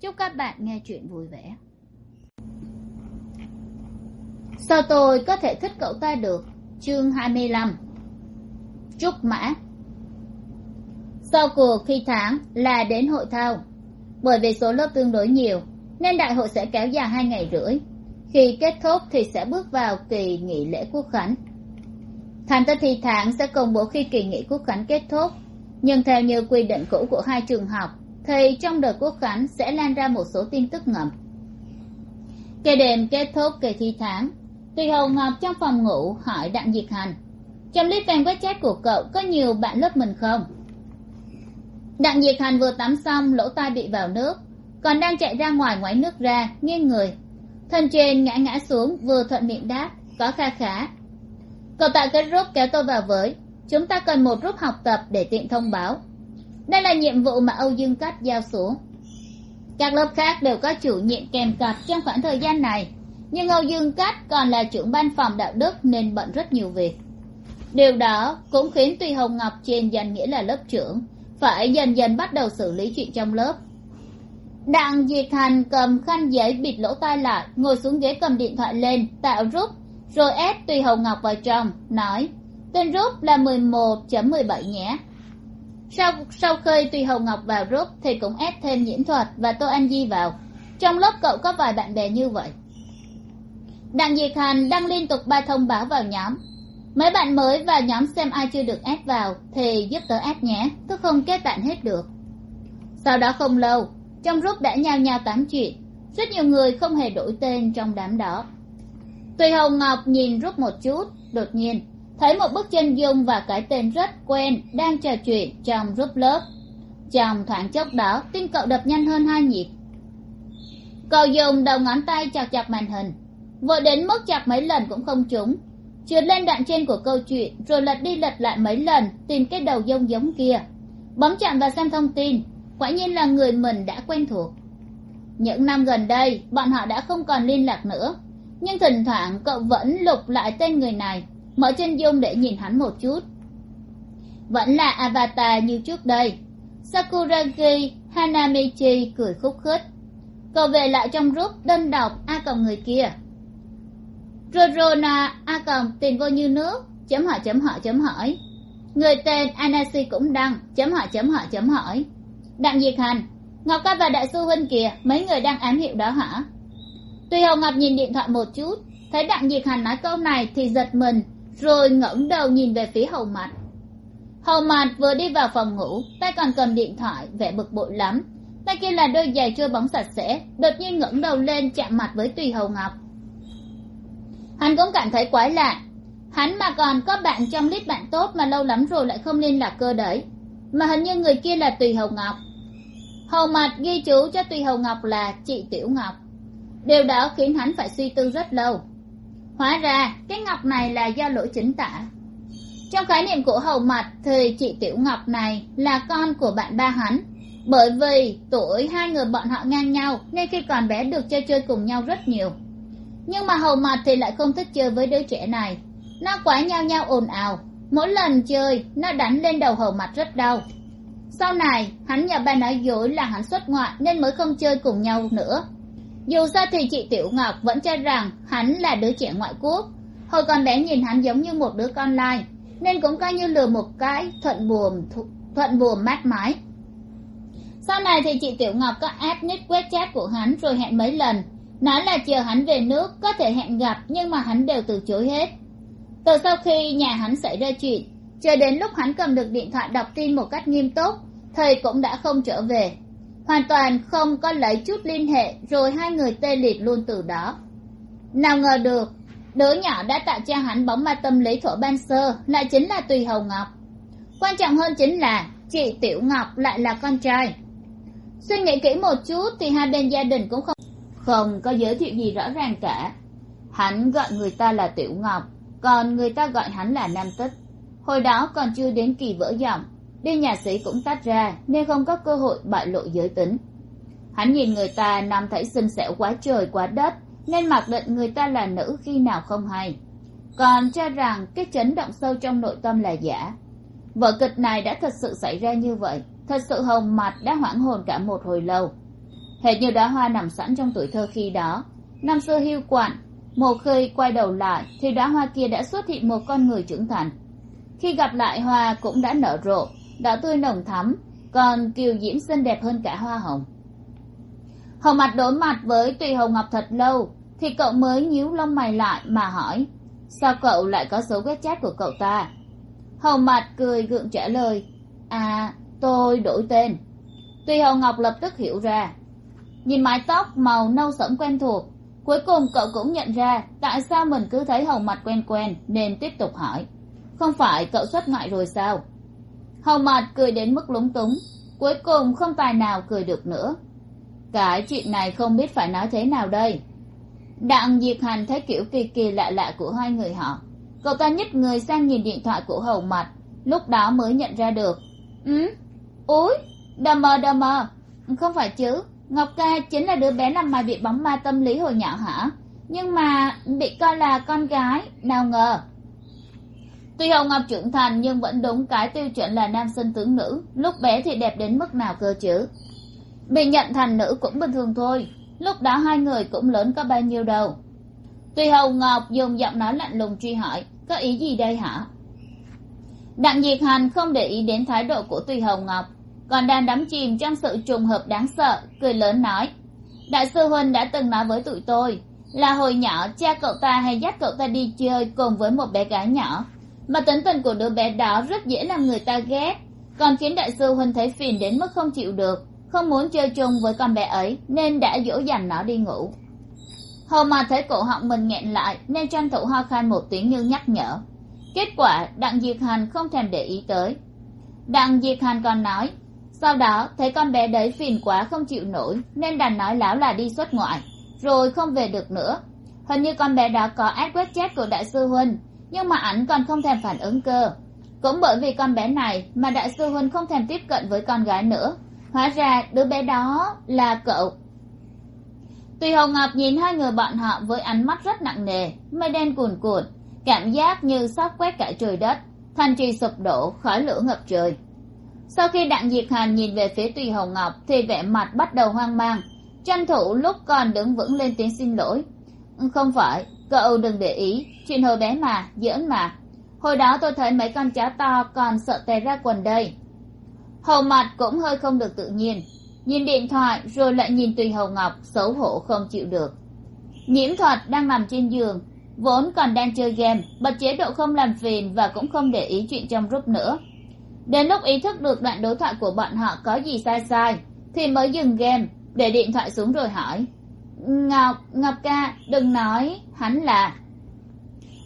chúc các bạn nghe chuyện vui vẻ. Sao tôi có thể thích cậu ta được? Chương hai mươi lăm. Trúc mã. Sau cuộc thi tháng là đến hội thao. Bởi vì số lớp tương đối nhiều, nên đại hội sẽ kéo dài hai ngày rưỡi. Khi kết thúc thì sẽ bước vào kỳ nghỉ lễ quốc khánh. Thành tích thi tháng sẽ công bố khi kỳ nghỉ quốc khánh kết thúc. Nhưng theo như quy định cũ của hai trường học thì trong đợt quốc khánh sẽ lan ra một số tin tức ngầm. Kể đêm kết thúc kỳ thi tháng tùy hầu ngọc trong phòng ngủ hỏi đặng diệt hành, trong list fan wechat của cậu có nhiều bạn lớp mình không? Đặng diệt hành vừa tắm xong, lỗ tai bị vào nước, còn đang chạy ra ngoài ngoáy nước ra, nghiêng người. Thân trên ngã ngã xuống, vừa thuận miệng đáp, có kha khá. Cậu tại cái rút kéo tôi vào với, chúng ta cần một rút học tập để tiện thông báo đây là nhiệm vụ mà âu dương Cát giao xuống các lớp khác đều có chủ nhiệm kèm cặp trong khoảng thời gian này. Nhưng âu dương Cát còn là trưởng ban phòng đạo đức nên bận rất nhiều việc. Điều đó cũng khiến tuy hồng ngọc trên danh nghĩa là lớp trưởng phải dần dần bắt đầu xử lý chuyện trong lớp. Đặng diệt hành cầm khăn giấy bịt lỗ tai lại, ngồi xuống ghế cầm điện thoại lên, tạo rút, rồi ép tùy hồng ngọc vào trong, nói tên rút là mười một chấm mười bảy nhé sau sau khi tùy hồng ngọc vào rút thì cũng ép thêm nhiễm thuật và tô anh di vào. Trong lớp cậu có vài bạn bè như vậy, đặng diệt hành đăng liên tục ba thông báo vào nhóm. Mấy bạn mới và nhóm xem ai chưa được ép vào thì giúp tớ ép nhé, cứ không kết bạn hết được. Sau đó không lâu, trong group đã nhao nhao tám chuyện, rất nhiều người không hề đổi tên trong đám đó. Tùy hồng ngọc nhìn rút một chút, đột nhiên thấy một bức chân dung và cái tên rất quen đang trò chuyện trong group lớp. Trong thoáng chốc đó, tim cậu đập nhanh hơn hai nhịp. Cậu dùng đầu ngón tay chọc chọc màn hình. Vội đến mức chọc mấy lần cũng không trúng. Trượt lên đoạn trên của câu chuyện, rồi lật đi lật lại mấy lần tìm cái đầu dông giống kia. Bấm chạm vào xem thông tin, quả nhiên là người mình đã quen thuộc. Những năm gần đây, bọn họ đã không còn liên lạc nữa. Nhưng thỉnh thoảng cậu vẫn lục lại tên người này mở chân dung để nhìn hắn một chút. Vẫn là avatar như trước đây. Sakuragi hanamichi cười khúc khích. Cậu về lại trong group đơn độc a còng người kia. Rorona a còng tiền vô như nước, chấm hỏi chấm hỏi chấm hỏi. Người tên anasi cũng đăng, chấm hỏi chấm hỏi chấm hỏi. Đặng diệt hành, ngọc ca và đại sư huynh kìa, mấy người đang ám hiệu đó hả? Tuy hồng ngọc nhìn điện thoại một chút, thấy đặng diệt hành nói câu này thì giật mình rồi ngẩng đầu nhìn về phía hầu mặt hầu mặt vừa đi vào phòng ngủ, tay còn cầm điện thoại, vẻ bực bội lắm. Tay kia là đôi giày chưa bóng sạch sẽ, đột nhiên ngẩng đầu lên chạm mặt với tùy hầu ngọc. Hắn cũng cảm thấy quái lạ. Hắn mà còn có bạn trong list bạn tốt mà lâu lắm rồi lại không liên lạc cơ đấy. Mà hình như người kia là tùy hầu ngọc. Hầu mặt ghi chú cho tùy hầu ngọc là chị tiểu ngọc. Điều đó khiến hắn phải suy tư rất lâu hóa ra, cái ngọc này là do lỗi chính tả. Trong khái niệm của hầu mặt thì chị tiểu ngọc này là con của bạn ba hắn. Bởi vì tuổi hai người bọn họ ngang nhau nên khi còn bé được chơi chơi cùng nhau rất nhiều. Nhưng mà hầu mặt thì lại không thích chơi với đứa trẻ này. Nó quá nhau nhau ồn ào. Mỗi lần chơi, nó đánh lên đầu hầu mặt rất đau. Sau này, hắn nhờ ba nói dối là hắn xuất ngoại nên mới không chơi cùng nhau nữa dù sao thì chị tiểu ngọc vẫn cho rằng hắn là đứa trẻ ngoại quốc. Hồi còn bé nhìn hắn giống như một đứa con lai, nên cũng coi như lừa một cái thuận buồm thuận buồm mát mái. Sau này thì chị tiểu ngọc có áp nhất quét chat của hắn rồi hẹn mấy lần. Nói là chờ hắn về nước có thể hẹn gặp, nhưng mà hắn đều từ chối hết. Từ sau khi nhà hắn xảy ra chuyện chờ đến lúc hắn cầm được điện thoại đọc tin một cách nghiêm túc, thầy cũng đã không trở về hoàn toàn không có lấy chút liên hệ, rồi hai người tê liệt luôn từ đó. Nào ngờ được, đứa nhỏ đã tạo cho hắn bóng ma tâm lý thổ ban sơ, lại chính là tùy hầu ngọc. Quan trọng hơn chính là chị tiểu ngọc lại là con trai. Suy nghĩ kỹ một chút thì hai bên gia đình cũng không không có giới thiệu gì rõ ràng cả. Hắn gọi người ta là tiểu ngọc, còn người ta gọi hắn là nam tích. Hồi đó còn chưa đến kỳ vỡ giọng đi nhà sĩ cũng tách ra, nên không có cơ hội bại lộ giới tính. Hắn nhìn người ta nam thấy xinh xẻo quá trời quá đất, nên mặc định người ta là nữ khi nào không hay. Còn cho rằng cái chấn động sâu trong nội tâm là giả. Vở kịch này đã thật sự xảy ra như vậy, thật sự hồng mặt đã hoảng hồn cả một hồi lâu. Hệt như đóa hoa nằm sẵn trong tuổi thơ khi đó. Năm xưa hiu quạnh, một khi quay đầu lại thì đóa hoa kia đã xuất hiện một con người trưởng thành. Khi gặp lại hoa cũng đã nở rộ đỏ tươi nồng thắm, còn kiều diễm xinh đẹp hơn cả hoa hồng. Hồng mặt đối mặt với tùy hồng ngọc thật lâu, thì cậu mới nhíu lông mày lại mà hỏi, sao cậu lại có số quét chat của cậu ta? Hồng mặt cười gượng trả lời à tôi đổi tên. Tùy hồng ngọc lập tức hiểu ra. Nhìn mái tóc màu nâu sẫm quen thuộc, cuối cùng cậu cũng nhận ra tại sao mình cứ thấy hồng mặt quen quen nên tiếp tục hỏi, không phải cậu xuất ngoại rồi sao? Hầu Mạt cười đến mức lúng túng, cuối cùng không tài nào cười được nữa. Cái chuyện này không biết phải nói thế nào đây. Đặng diệp hành thấy kiểu kỳ kỳ lạ lạ của hai người họ, cậu ta nhích người sang nhìn điện thoại của hầu mặt lúc đó mới nhận ra được. Ừ? Úi, đờ mờ đờ mờ. Không phải chứ, ngọc ca chính là đứa bé làm mày bị bóng ma tâm lý hồi nhỏ hả? Nhưng mà bị coi là con gái, nào ngờ tuy hồng ngọc trưởng thành nhưng vẫn đúng cái tiêu chuẩn là nam sinh tướng nữ. Lúc bé thì đẹp đến mức nào cơ chứ? Bị nhận thành nữ cũng bình thường thôi. Lúc đó hai người cũng lớn có bao nhiêu đâu. Tuy hồng ngọc dùng giọng nói lạnh lùng truy hỏi, có ý gì đây hả? Đặng diệt hành không để ý đến thái độ của tùy hồng ngọc, còn đang đắm chìm trong sự trùng hợp đáng sợ, cười lớn nói, đại sư huynh đã từng nói với tụi tôi là hồi nhỏ cha cậu ta hay dắt cậu ta đi chơi cùng với một bé gái nhỏ mà tính tình của đứa bé đó rất dễ làm người ta ghét. Còn khiến đại sư huynh thấy phiền đến mức không chịu được, không muốn chơi chung với con bé ấy, nên đã dỗ dành nó đi ngủ. Hầu mà thấy cổ họng mình nghẹn lại, nên tranh thủ ho khan một tiếng như nhắc nhở. Kết quả, đặng diệt hành không thèm để ý tới. Đặng diệt hành còn nói, sau đó, thấy con bé đấy phiền quá không chịu nổi, nên đành nói láo là đi xuất ngoại, rồi không về được nữa. Hình như con bé đó có ác web chat của đại sư huynh nhưng mà ảnh còn không thèm phản ứng cơ. Cũng bởi vì con bé này mà đại sư huynh không thèm tiếp cận với con gái nữa. Hóa ra đứa bé đó là cậu. Tùy hồng ngọc nhìn hai người bọn họ với ánh mắt rất nặng nề, mây đen cuồn cuộn, cảm giác như sắp quét cả trời đất. Thành trì sụp đổ, khói lửa ngập trời. Sau khi đặng diệt hàn nhìn về phía tùy hồng ngọc thì vẻ mặt bắt đầu hoang mang. Tranh thủ lúc còn đứng vững lên tiếng xin lỗi. Ừ, không phải cậu đừng để ý, chuyện hồi bé mà, giỡn mà. Hồi đó tôi thấy mấy con chó to còn sợ tè ra quần đây. Hầu mặt cũng hơi không được tự nhiên. Nhìn điện thoại rồi lại nhìn tùy hầu ngọc, xấu hổ không chịu được. Nhiễm thuật đang nằm trên giường, vốn còn đang chơi game, bật chế độ không làm phiền và cũng không để ý chuyện trong group nữa. Đến lúc ý thức được đoạn đối thoại của bọn họ có gì sai sai, thì mới dừng game, để điện thoại xuống rồi hỏi ngọc ngọc ca, đừng nói hắn là.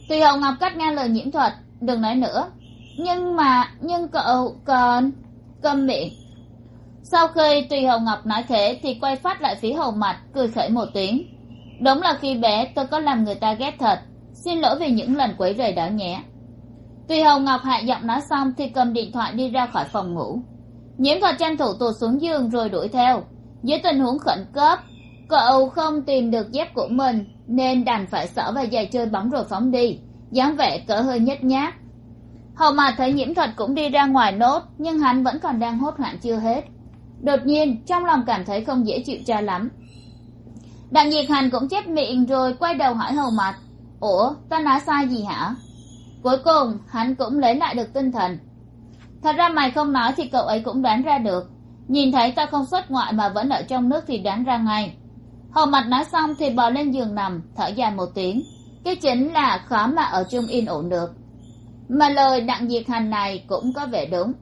Tùy hậu ngọc cắt ngang lời nhiễm thuật, đừng nói nữa. Nhưng mà, nhưng cậu còn câm miệng. Sau khi tùy hậu ngọc nói thế, thì quay phát lại phía hầu mặt, cười khẩy một tiếng. Đúng là khi bé, tôi có làm người ta ghét thật. Xin lỗi vì những lần quấy rầy đó nhé. Tùy hầu ngọc hạ giọng nói xong thì cầm điện thoại đi ra khỏi phòng ngủ. Nhiễm thuật tranh thủ tụt xuống giường rồi đuổi theo. Dưới tình huống khẩn cấp cậu không tìm được dép của mình, nên đành phải sở vào giày chơi bóng rồi phóng đi. Dáng vẻ cỡ hơi nhếch nhác. Hầu mà thấy nhiễm thuật cũng đi ra ngoài nốt, nhưng hắn vẫn còn đang hốt hoảng chưa hết. Đột nhiên, trong lòng cảm thấy không dễ chịu cho lắm. Đặng nhiệt hành cũng chép miệng rồi quay đầu hỏi hầu mặt ủa, ta nói sai gì hả? Cuối cùng, hắn cũng lấy lại được tinh thần. Thật ra mày không nói thì cậu ấy cũng đoán ra được. Nhìn thấy ta không xuất ngoại mà vẫn ở trong nước thì đoán ra ngay hầu mặt nói xong thì bò lên giường nằm, thở dài một tiếng. Cái chính là khó mà ở chung yên ổn được. Mà lời đặng diệt hành này cũng có vẻ đúng.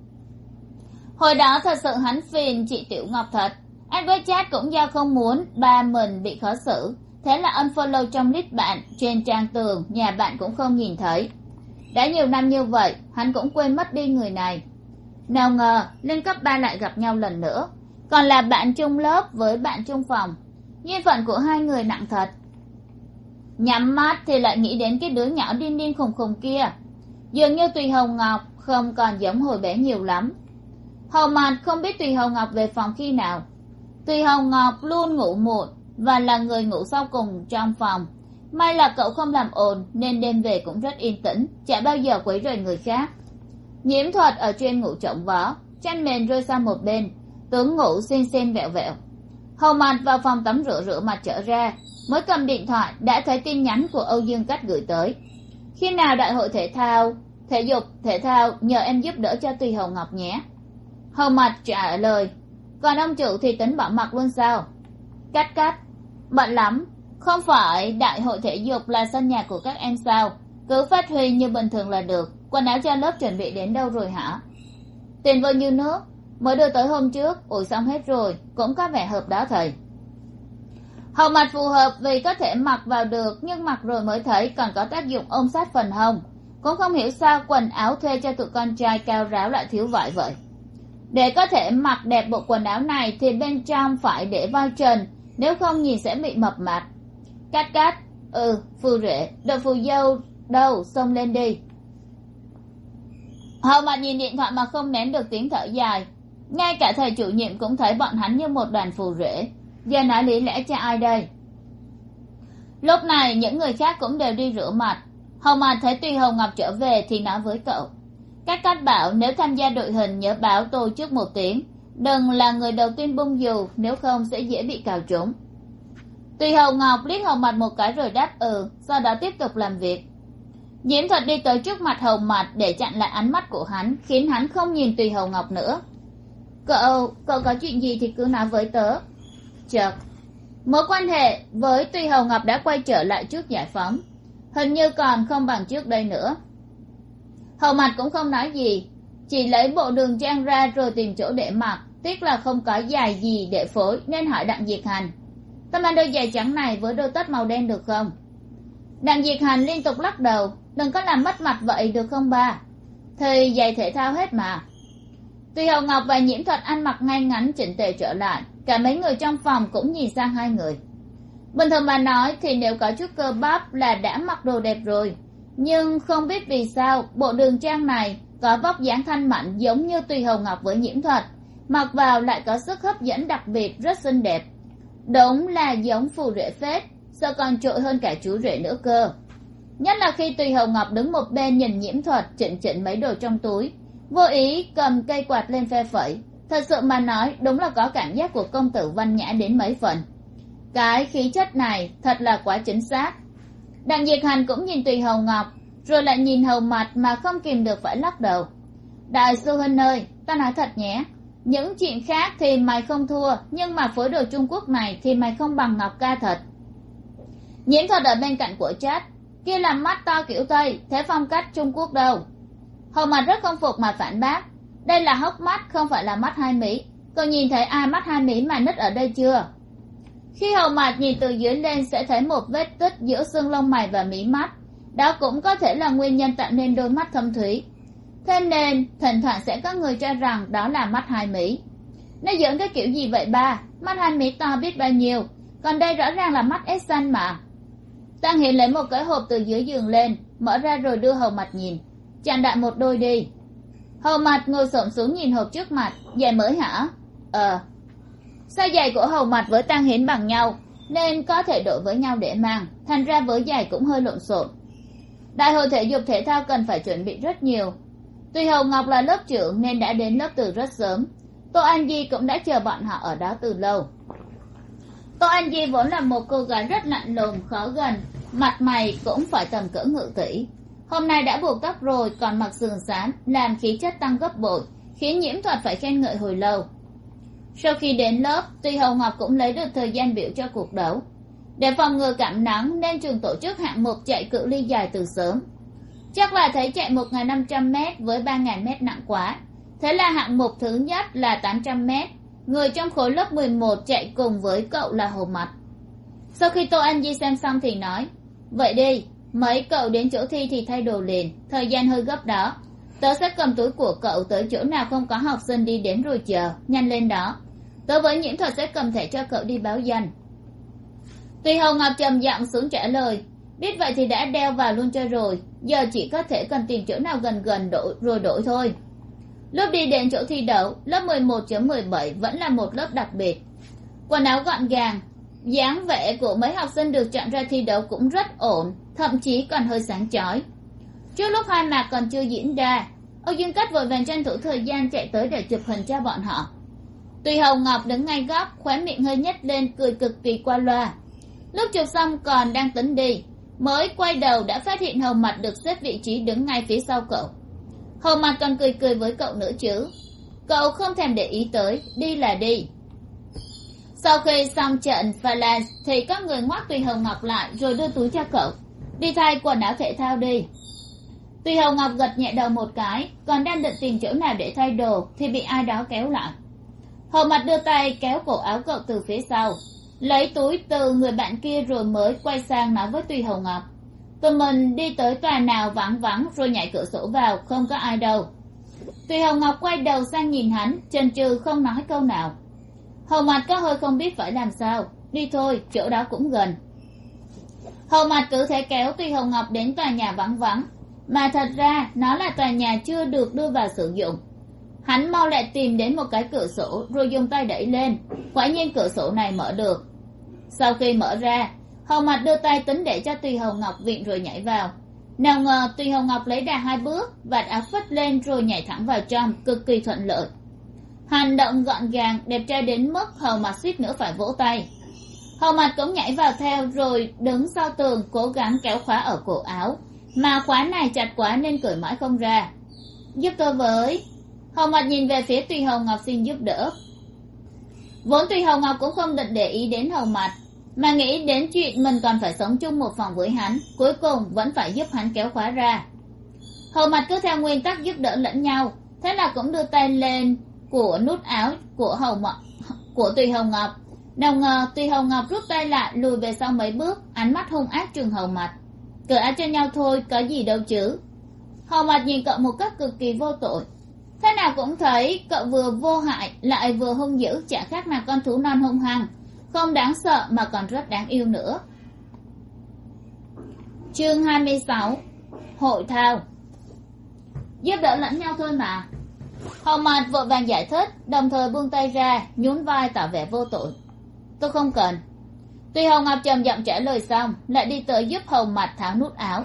Hồi đó thật sự hắn phiền chị tiểu ngọc thật. Anh với chat cũng do không muốn ba mình bị khó xử. Thế là unfollow trong list bạn, trên trang tường, nhà bạn cũng không nhìn thấy. Đã nhiều năm như vậy, hắn cũng quên mất đi người này. Nào ngờ, lên cấp ba lại gặp nhau lần nữa. Còn là bạn chung lớp với bạn chung phòng duyên phận của hai người nặng thật. Nhắm mắt thì lại nghĩ đến cái đứa nhỏ điên điên khùng khùng kia. Dường như tùy hồng ngọc không còn giống hồi bé nhiều lắm. Hầu mặt không biết tùy hồng ngọc về phòng khi nào. Tùy hồng ngọc luôn ngủ muộn và là người ngủ sau cùng trong phòng. May là cậu không làm ồn nên đêm về cũng rất yên tĩnh, chả bao giờ quấy rầy người khác. Nhiễm thuật ở trên ngủ trộm vó, chăn mền rơi sang một bên. Tướng ngủ xinh xinh vẹo vẹo hầu mặt vào phòng tắm rửa rửa mặt trở ra, mới cầm điện thoại đã thấy tin nhắn của âu dương cách gửi tới. Khi nào đại hội thể thao, thể dục, thể thao, nhờ em giúp đỡ cho tùy hầu ngọc nhé. Hầu mặt trả lời, còn ông chủ thì tính bỏ mặt luôn sao? Cắt cắt bận lắm, không phải đại hội thể dục là sân nhà của các em sao? Cứ phát huy như bình thường là được, quần áo cho lớp chuẩn bị đến đâu rồi hả? Tiền vô như nước mới đưa tới hôm trước ủi xong hết rồi cũng có vẻ hợp đó thầy. Hầu mặt phù hợp vì có thể mặc vào được nhưng mặc rồi mới thấy còn có tác dụng ôm sát phần hông. Cũng không hiểu sao quần áo thuê cho tụi con trai cao ráo lại thiếu vải vậy. Để có thể mặc đẹp bộ quần áo này thì bên trong phải để vai trần nếu không nhìn sẽ bị mập mạp. Cát cát, ừ phù rể đợi phù dâu đâu xông lên đi. Hầu mặt nhìn điện thoại mà không nén được tiếng thở dài ngay cả thầy chủ nhiệm cũng thấy bọn hắn như một đoàn phù rễ. giờ nói lý lẽ cho ai đây? Lúc này, những người khác cũng đều đi rửa mặt. Hồng mặt thấy tùy hồng ngọc trở về thì nói với cậu, các cách bảo nếu tham gia đội hình nhớ báo tôi trước một tiếng. Đừng là người đầu tiên bung dù, nếu không sẽ dễ bị cào trúng. Tùy Hồng ngọc liếc Hồng mặt một cái rồi đáp ừ. Sau đó tiếp tục làm việc. Diễm thuật đi tới trước mặt Hồng mặt để chặn lại ánh mắt của hắn, khiến hắn không nhìn tùy Hồng ngọc nữa cậu cậu có chuyện gì thì cứ nói với tớ. Chợt, mối quan hệ với tuy hầu ngọc đã quay trở lại trước giải phóng. Hình như còn không bằng trước đây nữa. Hầu mặt cũng không nói gì, chỉ lấy bộ đường trang ra rồi tìm chỗ để mặc, tiếc là không có dài gì để phối, nên hỏi đặng diệt hành. Tâm mang đôi giày trắng này với đôi tất màu đen được không? Đặng diệt hành liên tục lắc đầu, đừng có làm mất mặt vậy được không ba? Thì giày thể thao hết mà tuy hậu ngọc và nhiễm thuật ăn mặc ngay ngắn, chỉnh tề trở lại, cả mấy người trong phòng cũng nhìn sang hai người. Bình thường mà nói thì nếu có chút cơ bắp là đã mặc đồ đẹp rồi. Nhưng không biết vì sao, bộ đường trang này có vóc dáng thanh mảnh giống như tùy hầu ngọc với nhiễm thuật, mặc vào lại có sức hấp dẫn đặc biệt, rất xinh đẹp. Đúng là giống phù rễ phết sợ còn trội hơn cả chú rể nữa cơ. Nhất là khi tùy hầu ngọc đứng một bên nhìn nhiễm thuật chỉnh chỉnh mấy đồ trong túi vô ý cầm cây quạt lên phe phẩy. Thật sự mà nói đúng là có cảm giác của công tử văn nhã đến mấy phần. Cái khí chất này thật là quá chính xác. Đặng diệt hành cũng nhìn tùy hầu ngọc rồi lại nhìn hầu mặt mà không kìm được phải lắc đầu. Đại sư huynh ơi ta nói thật nhé những chuyện khác thì mày không thua nhưng mà phối đồ trung quốc này thì mày không bằng ngọc ca thật. Nhiễm thật ở bên cạnh của chết, kia làm mắt to kiểu tây thế phong cách trung quốc đâu? Hầu mặt rất không phục mà phản bác. Đây là hốc mắt, không phải là mắt hai mỹ. Cậu nhìn thấy ai mắt hai mỹ mà nứt ở đây chưa? Khi hầu mặt nhìn từ dưới lên sẽ thấy một vết tích giữa xương lông mày và mí mắt. Đó cũng có thể là nguyên nhân tạo nên đôi mắt thâm thúy. Thế nên, thỉnh thoảng sẽ có người cho rằng đó là mắt hai mỹ. Nó giỡn cái kiểu gì vậy ba? Mắt hai mỹ to biết bao nhiêu? Còn đây rõ ràng là mắt ếch xanh mà. Tăng hiện lấy một cái hộp từ dưới giường lên, mở ra rồi đưa hầu mặt nhìn chàng đại một đôi đi. Hầu mặt ngồi xổm xuống nhìn hộp trước mặt giày mới hả? Ờ. Sao giày của hầu mặt với tăng hiến bằng nhau, nên có thể đổi với nhau để mang, thành ra với giày cũng hơi lộn xộn. Đại hội thể dục thể thao cần phải chuẩn bị rất nhiều. Tuy hầu ngọc là lớp trưởng nên đã đến lớp từ rất sớm, tô an di cũng đã chờ bọn họ ở đó từ lâu. Tô an di vốn là một cô gái rất lạnh lùng, khó gần, mặt mày cũng phải tầm cỡ ngự tỷ hôm nay đã buộc tóc rồi, còn mặc sườn xám làm khí chất tăng gấp bội, khiến nhiễm thuật phải khen ngợi hồi lâu. Sau khi đến lớp, tuy hầu ngọc cũng lấy được thời gian biểu cho cuộc đấu. Để phòng ngừa cảm nắng, nên trường tổ chức hạng mục chạy cự ly dài từ sớm. Chắc là thấy chạy một năm trăm m với ba m nặng quá. Thế là hạng mục thứ nhất là tám trăm m người trong khối lớp mười một chạy cùng với cậu là hồ mặt sau khi tô anh di xem xong thì nói, vậy đi mấy cậu đến chỗ thi thì thay đồ liền, thời gian hơi gấp đó. Tớ sẽ cầm túi của cậu tới chỗ nào không có học sinh đi đến rồi chờ, nhanh lên đó. Tớ với nhiễm thuật sẽ cầm thẻ cho cậu đi báo danh. Tùy hồng ngọc trầm giọng xuống trả lời, biết vậy thì đã đeo vào luôn cho rồi, giờ chỉ có thể cần tìm chỗ nào gần gần đổi rồi đổi thôi. Lúc đi đến chỗ thi đấu lớp mười một mười bảy vẫn là một lớp đặc biệt. Quần áo gọn gàng dáng vẻ của mấy học sinh được chọn ra thi đấu cũng rất ổn, thậm chí còn hơi sáng chói. Trước lúc hai mạc còn chưa diễn ra, âu dương cách vội vàng tranh thủ thời gian chạy tới để chụp hình cho bọn họ. Tùy hồng ngọc đứng ngay góc, khóe miệng hơi nhếch lên, cười cực kỳ qua loa. Lúc chụp xong còn đang tính đi, mới quay đầu đã phát hiện hầu mặt được xếp vị trí đứng ngay phía sau cậu. Hầu mặt còn cười cười với cậu nữa chứ. Cậu không thèm để ý tới, đi là đi sau khi xong trận phalanx thì các người ngoắc tùy hồng ngọc lại, rồi đưa túi cho cậu. Đi thay quần áo thể thao đi. Tùy hồng ngọc gật nhẹ đầu một cái, còn đang định tìm chỗ nào để thay đồ, thì bị ai đó kéo lại. Hầu mặt đưa tay kéo cổ áo cậu từ phía sau. Lấy túi từ người bạn kia rồi mới quay sang nói với tùy hồng ngọc. Tụi mình đi tới tòa nào vắng vắng, rồi nhảy cửa sổ vào, không có ai đâu. Tùy hồng ngọc quay đầu sang nhìn hắn, chần chừ không nói câu nào hầu mặt có hơi không biết phải làm sao. Đi thôi, chỗ đó cũng gần. Hầu mặt cứ thế kéo Tuy hồng ngọc đến tòa nhà vắng vắng. Mà thật ra, nó là tòa nhà chưa được đưa vào sử dụng. Hắn mau lại tìm đến một cái cửa sổ, rồi dùng tay đẩy lên. Quả nhiên cửa sổ này mở được. Sau khi mở ra, hầu mặt đưa tay tính để cho tùy hồng ngọc viện rồi nhảy vào. Nào ngờ tùy hồng ngọc lấy đà hai bước, vạt áo phất lên rồi nhảy thẳng vào trong, cực kỳ thuận lợi hành động gọn gàng, đẹp trai đến mức hầu mặt suýt nữa phải vỗ tay. Hầu mặt cũng nhảy vào theo rồi đứng sau tường, cố gắng kéo khóa ở cổ áo. Mà khóa này chặt quá nên cởi mãi không ra. Giúp tôi với. Hầu mặt nhìn về phía tùy hồng ngọc xin giúp đỡ. Vốn tùy hồng ngọc cũng không định để ý đến hầu mặt, mà nghĩ đến chuyện mình còn phải sống chung một phòng với hắn, cuối cùng vẫn phải giúp hắn kéo khóa ra. Hầu mặt cứ theo nguyên tắc giúp đỡ lẫn nhau, thế là cũng đưa tay lên của nút áo của hồng của tùy hồng ngọc. Nào ngờ tùy hồng ngọc rút tay lại, lùi về sau mấy bước, ánh mắt hung ác trường hồng mặt. Cởi áo cho nhau thôi, có gì đâu chứ. Hồng mặt nhìn cậu một cách cực kỳ vô tội. Thế nào cũng thấy cậu vừa vô hại, lại vừa hung dữ, chả khác nào con thú non hung hăng. Không đáng sợ mà còn rất đáng yêu nữa. Chương hai mươi sáu, hội thao. Giúp đỡ lẫn nhau thôi mà hầu mặt vội vàng giải thích, đồng thời buông tay ra, nhún vai tỏ vẻ vô tội. Tôi không cần. Tuy Hồng ngọc trầm giọng trả lời xong, lại đi tới giúp hầu mặt tháo nút áo.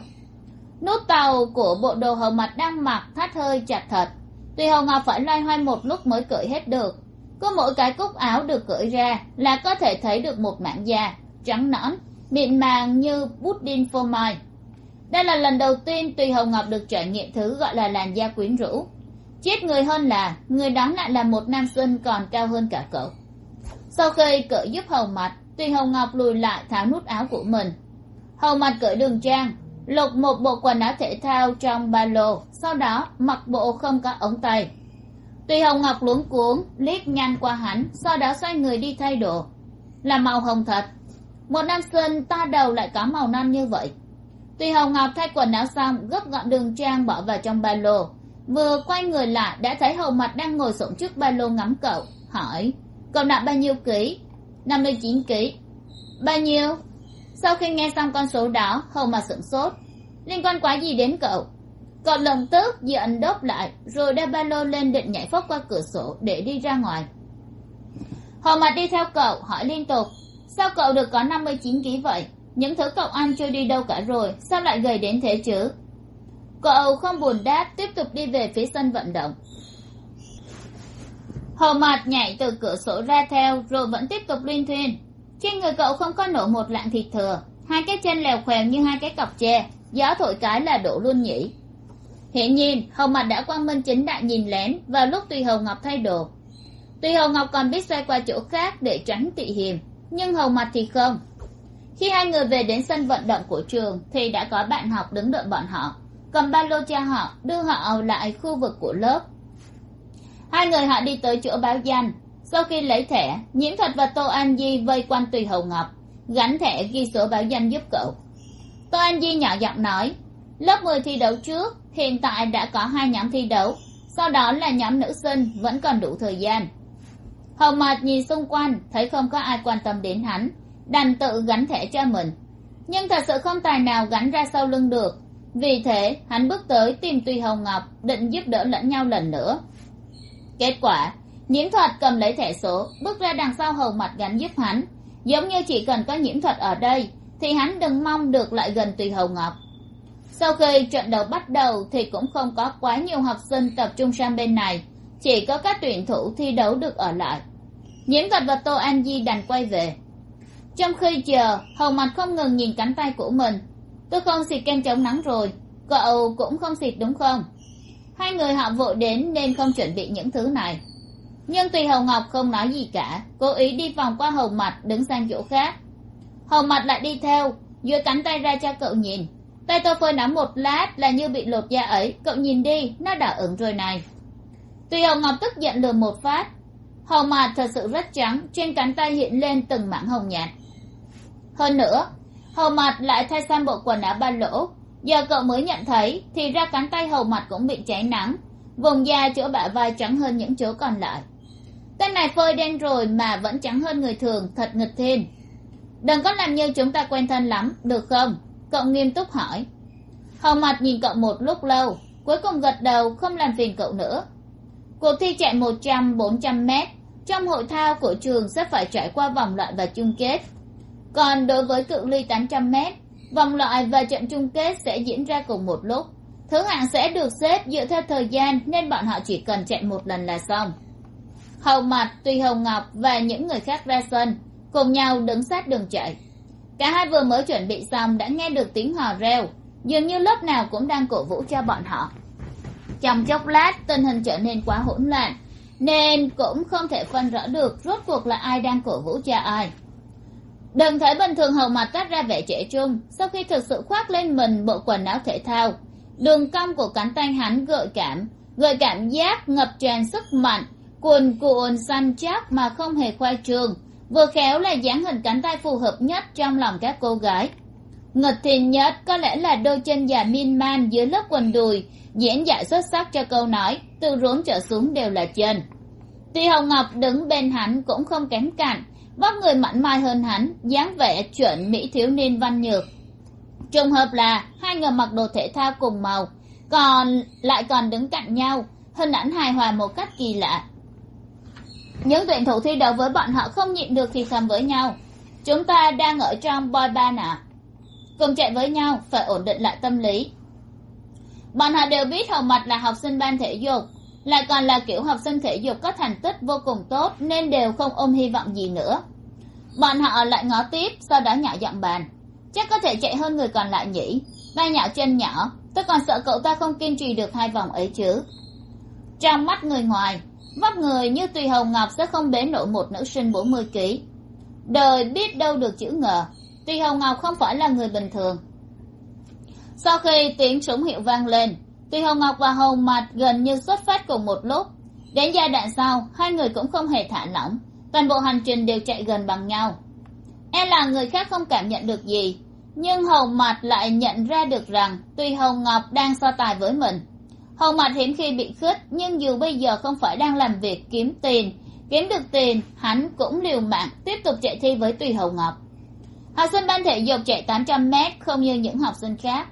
Nút tàu của bộ đồ hầu mặt đang mặc thắt hơi chặt thật. Tuy Hồng ngọc phải loay hoay một lúc mới cởi hết được có mỗi cái cúc áo được cởi ra là có thể thấy được một mảng da trắng nõn, mịn màng như bút đinh phô mai. Đây là lần đầu tiên tùy hồng ngọc được trải nghiệm thứ gọi là làn da quyến rũ chết người hơn là, người đáng lại là một nam sinh còn cao hơn cả cậu. Sau khi cởi giúp hầu mặt tùy hồng ngọc lùi lại tháo nút áo của mình. Hầu mặt cởi đường trang lục một bộ quần áo thể thao trong ba lô, sau đó mặc bộ không có ống tay. Tùy hồng ngọc luống cuống, liếc nhanh qua hắn, sau đó xoay người đi thay đồ. Là màu hồng thật. Một nam sinh to đầu lại có màu nam như vậy. Tùy hồng ngọc thay quần áo xong, gấp gọn đường trang bỏ vào trong ba lô vừa quay người lại, đã thấy hầu mặt đang ngồi sụn trước ba lô ngắm cậu, hỏi, cậu nặng bao nhiêu ký? Năm mươi chín ký. Bao nhiêu? Sau khi nghe xong con số đó hầu mặt sửng sốt. Liên quan quá gì đến cậu? Cậu lập tức giận đốt lại, rồi đeo ba lô lên định nhảy phóc qua cửa sổ để đi ra ngoài. Hầu mặt đi theo cậu, hỏi liên tục, sao cậu được có năm mươi chín ký vậy? Những thứ cậu ăn chưa đi đâu cả rồi, sao lại gầy đến thế chứ? Cậu không buồn đáp, tiếp tục đi về phía sân vận động. Hồ mạt nhảy từ cửa sổ ra theo, rồi vẫn tiếp tục liên thuyên. Trên người cậu không có nổ một lạng thịt thừa, hai cái chân lèo khèo như hai cái cọc tre, gió thổi cái là đổ luôn nhỉ. Hiển nhiên hồng mặt đã quang minh chính đại nhìn lén vào lúc tùy hồng ngọc thay đồ. Tùy hồng ngọc còn biết xoay qua chỗ khác để tránh tị hiềm, nhưng hồng mặt thì không. Khi hai người về đến sân vận động của trường, thì đã có bạn học đứng đợi bọn họ cầm ba lô cho họ, đưa họ lại khu vực của lớp. Hai người họ đi tới chỗ báo danh. Sau khi lấy thẻ, nhiễm thuật và tô an di vây quanh tùy hầu ngọc, gắn thẻ ghi số báo danh giúp cậu. Tô an di nhỏ giọng nói, lớp mười thi đấu trước, hiện tại đã có hai nhóm thi đấu, sau đó là nhóm nữ sinh, vẫn còn đủ thời gian. Hầu mạt nhìn xung quanh, thấy không có ai quan tâm đến hắn, đành tự gánh thẻ cho mình. Nhưng thật sự không tài nào gánh ra sau lưng được vì thế, hắn bước tới tìm tùy hồng ngọc, định giúp đỡ lẫn nhau lần nữa. Kết quả, nhiễm thuật cầm lấy thẻ số, bước ra đằng sau hầu mặt gánh giúp hắn. Giống như chỉ cần có nhiễm thuật ở đây, thì hắn đừng mong được lại gần tùy hồng ngọc. Sau khi trận đấu bắt đầu thì cũng không có quá nhiều học sinh tập trung sang bên này, chỉ có các tuyển thủ thi đấu được ở lại. Nhiễm thuật và tô an di đành quay về. Trong khi chờ, hầu mặt không ngừng nhìn cánh tay của mình tôi không xịt kem chống nắng rồi. Cậu cũng không xịt đúng không? Hai người họ vội đến nên không chuẩn bị những thứ này. Nhưng tùy hầu ngọc không nói gì cả. Cố ý đi vòng qua hầu mặt đứng sang chỗ khác. Hầu mặt lại đi theo, duỗi cánh tay ra cho cậu nhìn. Tay tôi phơi nắng một lát là như bị lột da ấy. Cậu nhìn đi, nó đỏ ửng rồi này. Tùy hầu ngọc tức giận lừa một phát. Hầu mặt thật sự rất trắng, trên cánh tay hiện lên từng mảng hồng nhạt. Hơn nữa hầu mặt lại thay sang bộ quần áo ba lỗ. Giờ cậu mới nhận thấy, thì ra cánh tay hầu mặt cũng bị cháy nắng. Vùng da chỗ bả vai trắng hơn những chỗ còn lại. Tên này phơi đen rồi mà vẫn trắng hơn người thường, thật nghịch thiên. Đừng có làm như chúng ta quen thân lắm, được không? Cậu nghiêm túc hỏi. Hầu mặt nhìn cậu một lúc lâu, cuối cùng gật đầu, không làm phiền cậu nữa. Cuộc thi chạy một trăm bốn trăm mét, trong hội thao của trường sẽ phải trải qua vòng loại và chung kết còn đối với cự ly tám trăm mét, vòng loại và trận chung kết sẽ diễn ra cùng một lúc. Thứ hạng sẽ được xếp dựa theo thời gian nên bọn họ chỉ cần chạy một lần là xong. Hầu mặt tùy hồng ngọc và những người khác ra sân cùng nhau đứng sát đường chạy. Cả hai vừa mới chuẩn bị xong đã nghe được tiếng hò reo, dường như lớp nào cũng đang cổ vũ cho bọn họ. Trong chốc lát, tình hình trở nên quá hỗn loạn, nên cũng không thể phân rõ được rốt cuộc là ai đang cổ vũ cho ai đừng thấy bình thường hầu mặt toát ra vẻ trẻ trung, sau khi thực sự khoác lên mình bộ quần áo thể thao. Đường cong của cánh tay hắn gợi cảm gợi cảm giác ngập tràn sức mạnh. Cuồn cuộn săn chắc mà không hề khoai trương vừa khéo là dáng hình cánh tay phù hợp nhất trong lòng các cô gái. Nghịch thiên nhất có lẽ là đôi chân dài min man dưới lớp quần đùi diễn giải xuất sắc cho câu nói, từ rốn trở xuống đều là chân. Tuy hồng ngọc đứng bên hắn cũng không kém cạnh vóc người mảnh mai hơn hắn, dáng vẻ chuẩn mỹ thiếu niên văn nhược. Trùng hợp là, hai người mặc đồ thể thao cùng màu, còn lại còn đứng cạnh nhau, hình ảnh hài hòa một cách kỳ lạ. Những tuyển thủ thi đấu với bọn họ không nhịn được thì thầm với nhau. Chúng ta đang ở trong boy band à cùng chạy với nhau, phải ổn định lại tâm lý. Bọn họ đều biết hầu mặt là học sinh ban thể dục lại còn là kiểu học sinh thể dục có thành tích vô cùng tốt nên đều không ôm hy vọng gì nữa. Bọn họ lại ngó tiếp, sau đó nhỏ giọng bàn. Chắc có thể chạy hơn người còn lại nhỉ? Ba nhạo chân nhỏ, tôi còn sợ cậu ta không kiên trì được hai vòng ấy chứ. Trong mắt người ngoài, vóc người như tùy hồng ngọc sẽ không bế nổi một nữ sinh bốn mươi ký. Đời biết đâu được chữ ngờ, tùy hồng ngọc không phải là người bình thường. Sau khi tiếng súng hiệu vang lên tùy hồng ngọc và hồng mặt gần như xuất phát cùng một lúc, đến giai đoạn sau, hai người cũng không hề thả lỏng. Toàn bộ hành trình đều chạy gần bằng nhau. E là người khác không cảm nhận được gì, nhưng Hồng mặt lại nhận ra được rằng tuy hồng ngọc đang so tài với mình Hồng mặt hiếm khi bị khứt nhưng dù bây giờ không phải đang làm việc kiếm tiền, kiếm được tiền, hắn cũng liều mạng tiếp tục chạy thi với tùy Hồng ngọc. Học sinh ban thể dục chạy tám trăm m không như những học sinh khác.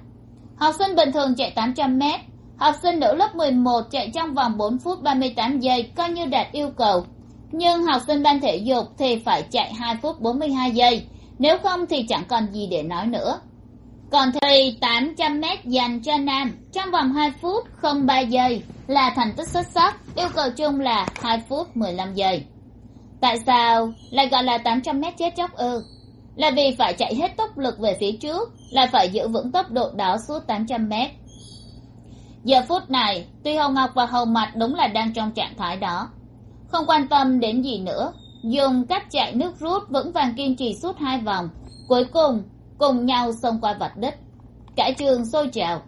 Học sinh bình thường chạy tám trăm m học sinh nữ lớp mười một chạy trong vòng bốn phút ba mươi tám giây, coi như đạt yêu cầu. Nhưng học sinh ban thể dục thì phải chạy hai phút bốn mươi hai giây. Nếu không thì chẳng còn gì để nói nữa. Còn thì tám trăm m dành cho nam, trong vòng hai phút không ba giây là thành tích xuất sắc, yêu cầu chung là hai phút mười lăm giây. Tại sao lại gọi là tám trăm m chết chóc ư? Là vì phải chạy hết tốc lực về phía trước, là phải giữ vững tốc độ đó suốt tám trăm m giờ phút này, tuy hồng ngọc và hầu mặt đúng là đang trong trạng thái đó. Không quan tâm đến gì nữa, dùng cách chạy nước rút vững vàng kiên trì suốt hai vòng, cuối cùng cùng nhau xông qua vạch đích. Cả trường sôi trào.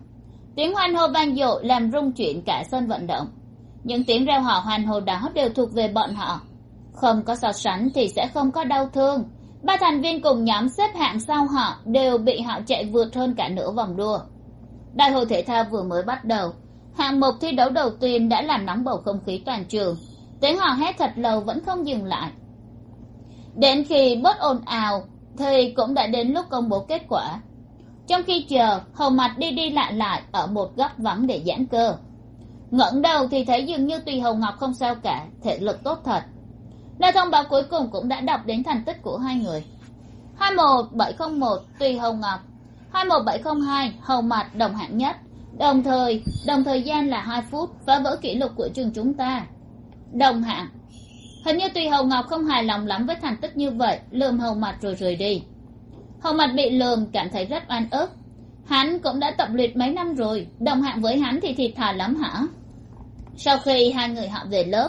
Tiếng hoan hô vang dội làm rung chuyển cả sân vận động. Những tiếng reo hò hoan hô đó đều thuộc về bọn họ. Không có so sánh thì sẽ không có đau thương. Ba thành viên cùng nhóm xếp hạng sau họ đều bị họ chạy vượt hơn cả nửa vòng đua đại hội thể thao vừa mới bắt đầu. Hạng mục thi đấu đầu tiên đã làm nóng bầu không khí toàn trường. Tiếng hò hét thật lâu vẫn không dừng lại. Đến khi bớt ồn ào, thì cũng đã đến lúc công bố kết quả. Trong khi chờ, hầu mặt đi đi lại lại ở một góc vắng để giãn cơ. Ngẩng đầu thì thấy dường như tùy hầu ngọc không sao cả, thể lực tốt thật. Lời thông báo cuối cùng cũng đã đọc đến thành tích của hai người. Hai một bảy không một tùy hầu ngọc hai một bảy không hai, hầu mặt đồng hạng nhất. Đồng thời đồng thời gian là hai phút, phá vỡ kỷ lục của trường chúng ta. Đồng hạng. Hình như tùy hầu ngọc không hài lòng lắm với thành tích như vậy, lườm hầu mặt rồi rời đi. Hầu mặt bị lườm, cảm thấy rất oan ức. Hắn cũng đã tập luyện mấy năm rồi, đồng hạng với hắn thì thiệt thà lắm hả? Sau khi hai người họ về lớp,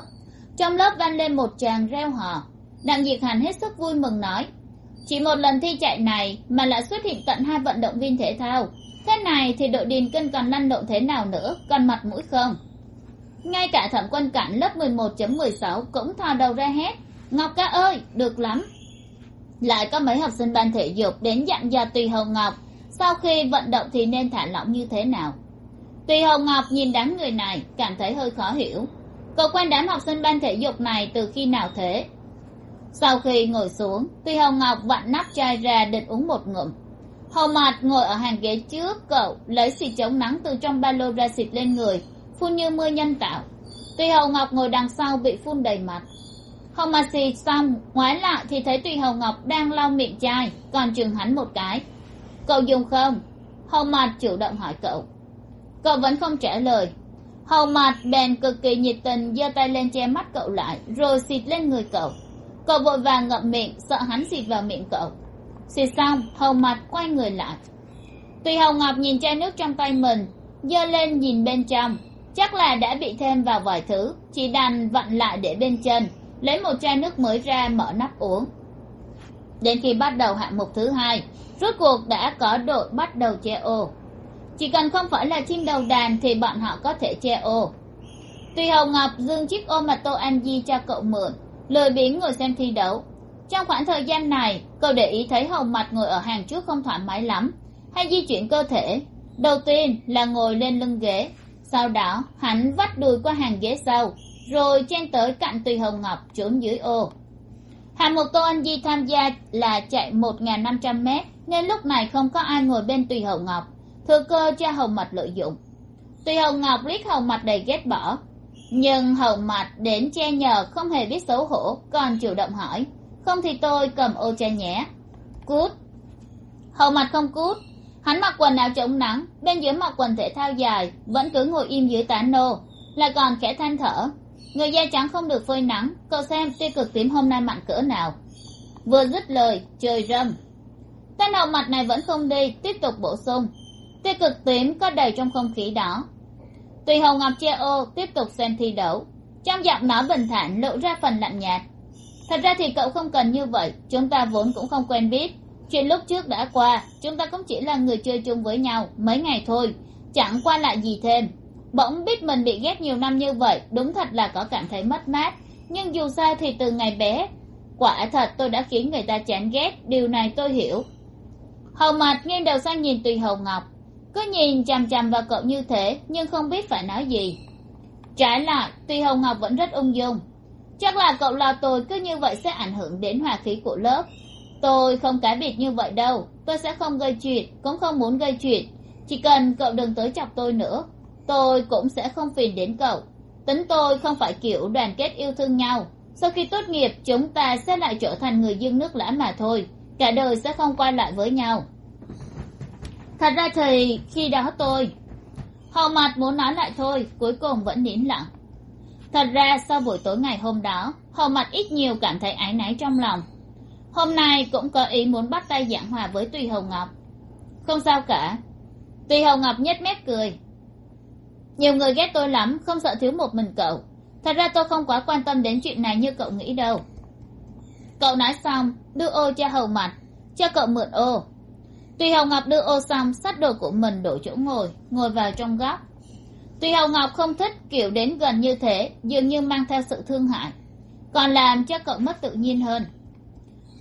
trong lớp vang lên một tràng reo hò. Đặng diệt hành hết sức vui mừng nói chỉ một lần thi chạy này mà lại xuất hiện tận hai vận động viên thể thao. Thế này thì đội điền kinh còn lăn lộn thế nào nữa? Còn mặt mũi không? Ngay cả thẩm quân cảnh lớp mười một mười sáu cũng thò đầu ra hét. Ngọc ca ơi, được lắm. Lại có mấy học sinh ban thể dục đến dặn dò tùy hồng ngọc, sau khi vận động thì nên thả lỏng như thế nào? Tùy hồng ngọc nhìn đám người này, cảm thấy hơi khó hiểu. Cậu quen đám học sinh ban thể dục này từ khi nào thế? Sau khi ngồi xuống, tuy hồng ngọc vặn nắp chai ra định uống một ngụm. Hầu mặt ngồi ở hàng ghế trước, cậu lấy xịt chống nắng từ trong ba lô ra xịt lên người, phun như mưa nhân tạo. Tuy hồng ngọc ngồi đằng sau bị phun đầy mặt. Hầu mặt xịt xong, ngoái lại thì thấy tuy hồng ngọc đang lau miệng chai, còn chừng hắn một cái. Cậu dùng không? Hầu mặt chủ động hỏi cậu. Cậu vẫn không trả lời. Hầu mặt bèn cực kỳ nhiệt tình giơ tay lên che mắt cậu lại, rồi xịt lên người cậu cậu vội vàng ngậm miệng, sợ hắn xịt vào miệng cậu. Xịt xong, hầu mặt quay người lại. Tùy hầu ngọc nhìn chai nước trong tay mình giơ lên nhìn bên trong, chắc là đã bị thêm vào vài thứ, chỉ đành vặn lại để bên chân lấy một chai nước mới ra mở nắp uống. Đến khi bắt đầu hạng mục thứ hai, rốt cuộc đã có đội bắt đầu che ô. Chỉ cần không phải là chim đầu đàn thì bọn họ có thể che ô. Tùy hầu ngọc dương chiếc ô mà tô an di cho cậu mượn lười biếng ngồi xem thi đấu. Trong khoảng thời gian này, cậu để ý thấy hồng mặt ngồi ở hàng trước không thoải mái lắm, hay di chuyển cơ thể. Đầu tiên là ngồi lên lưng ghế, sau đó hắn vắt đùi qua hàng ghế sau, rồi chen tới cạnh tùy hồng ngọc trốn dưới ô. Hạng mục tô anh di tham gia là chạy một n năm trăm m nên lúc này không có ai ngồi bên tùy hồng ngọc. Thừa cơ cho hồng mặt lợi dụng. Tùy hồng ngọc liếc hồng mặt đầy ghét bỏ nhưng hồng mặt đến che nhờ không hề biết xấu hổ, còn chủ động hỏi. Không thì tôi cầm ô che nhé. Cút. Hồng mặt không cút. Hắn mặc quần áo chống nắng, bên dưới mặc quần thể thao dài, vẫn cứ ngồi im dưới tán nô, lại còn khẽ than thở. Người da trắng không được phơi nắng, cậu xem tia cực tím hôm nay mặn cỡ nào. Vừa dứt lời, trời râm. Tên hậu mặt này vẫn không đi, tiếp tục bổ sung. Tia cực tím có đầy trong không khí đó tùy hồng ngọc che ô tiếp tục xem thi đấu. Trong giọng nói bình thản lộ ra phần lạnh nhạt. Thật ra thì cậu không cần như vậy, chúng ta vốn cũng không quen biết. Chuyện lúc trước đã qua, chúng ta cũng chỉ là người chơi chung với nhau mấy ngày thôi, chẳng qua lại gì thêm. Bỗng biết mình bị ghét nhiều năm như vậy, đúng thật là có cảm thấy mất mát. Nhưng dù sao thì từ ngày bé, quả thật tôi đã khiến người ta chán ghét, điều này tôi hiểu. Hầu mặt nghiêng đầu sang nhìn tùy hầu ngọc cứ nhìn chằm chằm vào cậu như thế, nhưng không biết phải nói gì. Trái lại, tuy hồng ngọc vẫn rất ung dung. Chắc là cậu lo tôi cứ như vậy sẽ ảnh hưởng đến hòa khí của lớp. Tôi không cá biệt như vậy đâu, tôi sẽ không gây chuyện, cũng không muốn gây chuyện. Chỉ cần cậu đừng tới chọc tôi nữa, tôi cũng sẽ không phiền đến cậu. Tính tôi không phải kiểu đoàn kết yêu thương nhau. Sau khi tốt nghiệp, chúng ta sẽ lại trở thành người dương nước lã mà thôi. Cả đời sẽ không quay lại với nhau thật ra thì khi đó tôi hầu mặt muốn nói lại thôi, cuối cùng vẫn nín lặng. Thật ra sau buổi tối ngày hôm đó hầu mặt ít nhiều cảm thấy áy náy trong lòng. Hôm nay cũng có ý muốn bắt tay giảng hòa với tùy hồng ngọc. Không sao cả. Tùy hồng ngọc nhếch mép cười. Nhiều người ghét tôi lắm, không sợ thiếu một mình cậu. Thật ra tôi không quá quan tâm đến chuyện này như cậu nghĩ đâu. Cậu nói xong, đưa ô cho hầu mặt, cho cậu mượn ô tùy hồng ngọc đưa ô xong xách đồ của mình đổi chỗ ngồi ngồi vào trong góc. Tùy hồng ngọc không thích kiểu đến gần như thế, dường như mang theo sự thương hại, còn làm cho cậu mất tự nhiên hơn.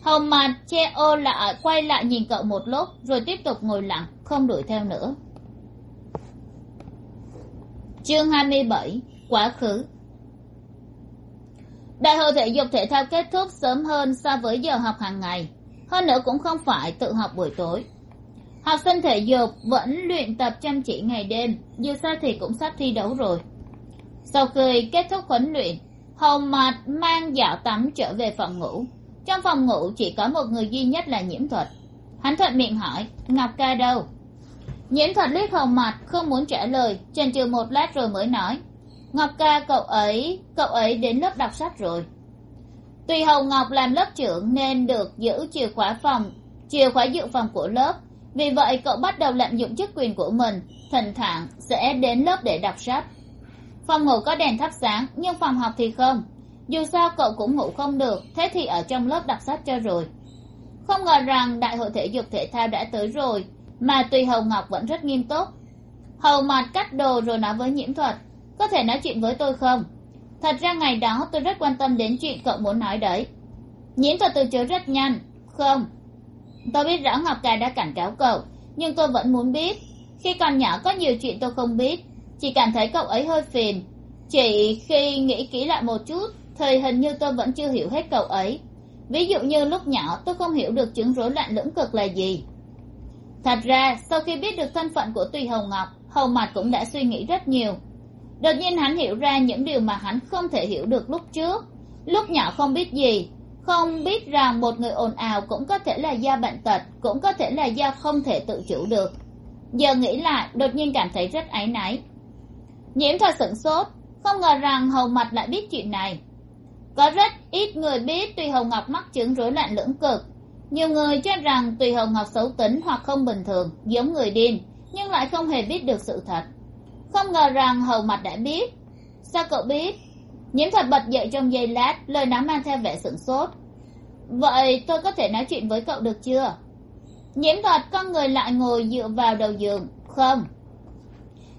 Hầu mặt che ô lại quay lại nhìn cậu một lúc, rồi tiếp tục ngồi lặng, không đuổi theo nữa. Chương hai mươi bảy, quá khứ. Đại hội thể dục thể thao kết thúc sớm hơn so với giờ học hàng ngày. Hơn nữa cũng không phải tự học buổi tối học sinh thể dục vẫn luyện tập chăm chỉ ngày đêm, dù sao thì cũng sắp thi đấu rồi. Sau khi kết thúc huấn luyện hầu mặt mang dạo tắm trở về phòng ngủ. Trong phòng ngủ chỉ có một người duy nhất là nhiễm thuật. Hắn thuận miệng hỏi, ngọc ca đâu? Nhiễm thuật liếc hầu mặt không muốn trả lời, chần chừ một lát rồi mới nói, ngọc ca, cậu ấy cậu ấy đến lớp đọc sách rồi. Tùy hầu ngọc làm lớp trưởng nên được giữ chìa khóa phòng, chìa khóa dự phòng của lớp vì vậy, cậu bắt đầu lạm dụng chức quyền của mình, thỉnh thoảng sẽ đến lớp để đọc sách. Phòng ngủ có đèn thắp sáng, nhưng phòng học thì không. Dù sao, cậu cũng ngủ không được, thế thì ở trong lớp đọc sách cho rồi. Không ngờ rằng đại hội thể dục thể thao đã tới rồi, mà tùy hầu ngọc vẫn rất nghiêm túc. Hầu mặt cắt đồ rồi nói với nhiễm thuật, có thể nói chuyện với tôi không? Thật ra ngày đó tôi rất quan tâm đến chuyện cậu muốn nói đấy. Nhiễm thuật từ chối rất nhanh, không tôi biết rõ ngọc ca đã cảnh cáo cậu, nhưng tôi vẫn muốn biết. Khi còn nhỏ có nhiều chuyện tôi không biết, chỉ cảm thấy cậu ấy hơi phiền. Chỉ khi nghĩ kỹ lại một chút, thì hình như tôi vẫn chưa hiểu hết cậu ấy. Ví dụ như lúc nhỏ tôi không hiểu được chứng rối loạn lưỡng cực là gì. Thật ra, sau khi biết được thân phận của tùy hồng ngọc, hầu mặt cũng đã suy nghĩ rất nhiều. Đột nhiên hắn hiểu ra những điều mà hắn không thể hiểu được lúc trước. Lúc nhỏ không biết gì không biết rằng một người ồn ào cũng có thể là do bệnh tật, cũng có thể là do không thể tự chủ được. Giờ nghĩ lại, đột nhiên cảm thấy rất áy náy. Nhiễm thật sửng sốt, không ngờ rằng hầu mặt lại biết chuyện này. Có rất ít người biết tùy hồng ngọc mắc chứng rối loạn lưỡng cực. Nhiều người cho rằng tùy hồng ngọc xấu tính hoặc không bình thường, giống người điên, nhưng lại không hề biết được sự thật. Không ngờ rằng hầu mặt đã biết. Sao cậu biết? Nhiễm thuật bật dậy trong giây lát, lời nói mang theo vẻ sửng sốt. Vậy tôi có thể nói chuyện với cậu được chưa? Nhiễm thuật, con người lại ngồi dựa vào đầu giường. Không.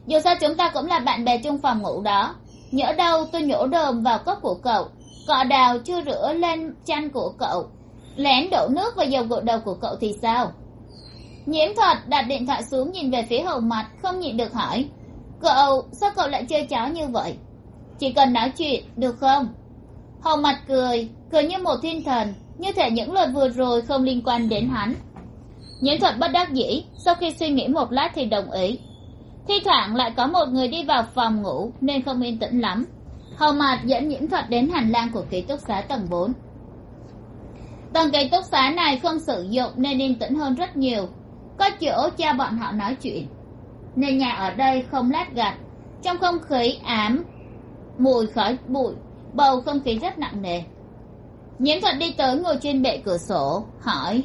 Dù sao chúng ta cũng là bạn bè chung phòng ngủ đó. Nhỡ đâu tôi nhổ đờm vào cốc của cậu, cọ đào chưa rửa lên chăn của cậu, lén đổ nước vào dầu gội đầu của cậu thì sao? Nhiễm thuật, đặt điện thoại xuống nhìn về phía hầu mặt, không nhịn được hỏi. Cậu, sao cậu lại chơi chó như vậy? Chỉ cần nói chuyện, được không? Hầu mặt cười cười như một thiên thần, như thể những lời vừa rồi không liên quan đến hắn. Nhiễm thuật bất đắc dĩ, sau khi suy nghĩ một lát thì đồng ý. Thi thoảng lại có một người đi vào phòng ngủ, nên không yên tĩnh lắm. Hầu mặt dẫn nhiễm thuật đến hành lang của ký túc xá tầng bốn. Tầng ký túc xá này không sử dụng nên yên tĩnh hơn rất nhiều. Có chỗ cha bọn họ nói chuyện. Nên nhà ở đây không lát gạch, trong không khí ám mùi khói bụi, bầu không khí rất nặng nề. Nhiễm thuật đi tới ngồi trên bệ cửa sổ, hỏi,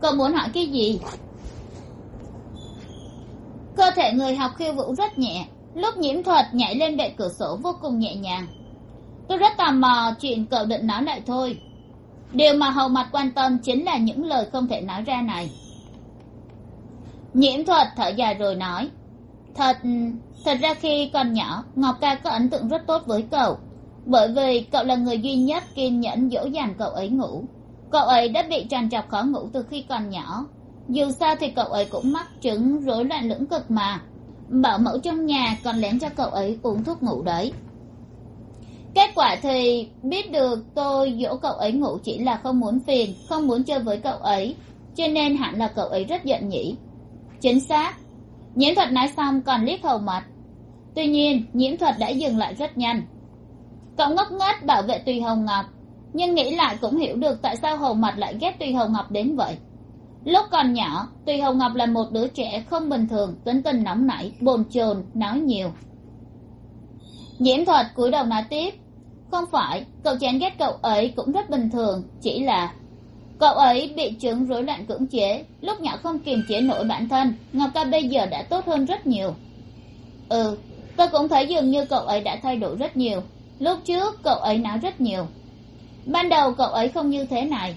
cậu muốn hỏi cái gì? Cơ thể người học khiêu vũ rất nhẹ, lúc nhiễm thuật nhảy lên bệ cửa sổ vô cùng nhẹ nhàng. Tôi rất tò mò chuyện cậu định nói lại thôi. Điều mà hầu mặt quan tâm chính là những lời không thể nói ra này. Nhiễm thuật thở dài rồi nói, thật thật ra khi còn nhỏ, ngọc ca có ấn tượng rất tốt với cậu. Bởi vì cậu là người duy nhất kiên nhẫn dỗ dành cậu ấy ngủ. Cậu ấy đã bị tràn trọc khó ngủ từ khi còn nhỏ. Dù sao thì cậu ấy cũng mắc chứng rối loạn lưỡng cực mà. Bảo mẫu trong nhà còn lén cho cậu ấy uống thuốc ngủ đấy. Kết quả thì biết được tôi dỗ cậu ấy ngủ chỉ là không muốn phiền, không muốn chơi với cậu ấy. Cho nên hẳn là cậu ấy rất giận nhỉ. Chính xác nhiễm thuật nói xong còn liếc hầu mặt. Tuy nhiên, nhiễm thuật đã dừng lại rất nhanh. Cậu ngốc nghếch bảo vệ tùy hồng ngọc, nhưng nghĩ lại cũng hiểu được tại sao hầu mặt lại ghét tùy hồng ngọc đến vậy. Lúc còn nhỏ, tùy hồng ngọc là một đứa trẻ không bình thường, tính tình nóng nảy, bồn chồn, nói nhiều. Nhiễm thuật cúi đầu nói tiếp, không phải, cậu chán ghét cậu ấy cũng rất bình thường, chỉ là cậu ấy bị chứng rối loạn cưỡng chế. Lúc nhỏ không kiềm chế nổi bản thân, ngọc ca bây giờ đã tốt hơn rất nhiều. Ừ tôi cũng thấy dường như cậu ấy đã thay đổi rất nhiều. Lúc trước, cậu ấy nói rất nhiều. Ban đầu, cậu ấy không như thế này.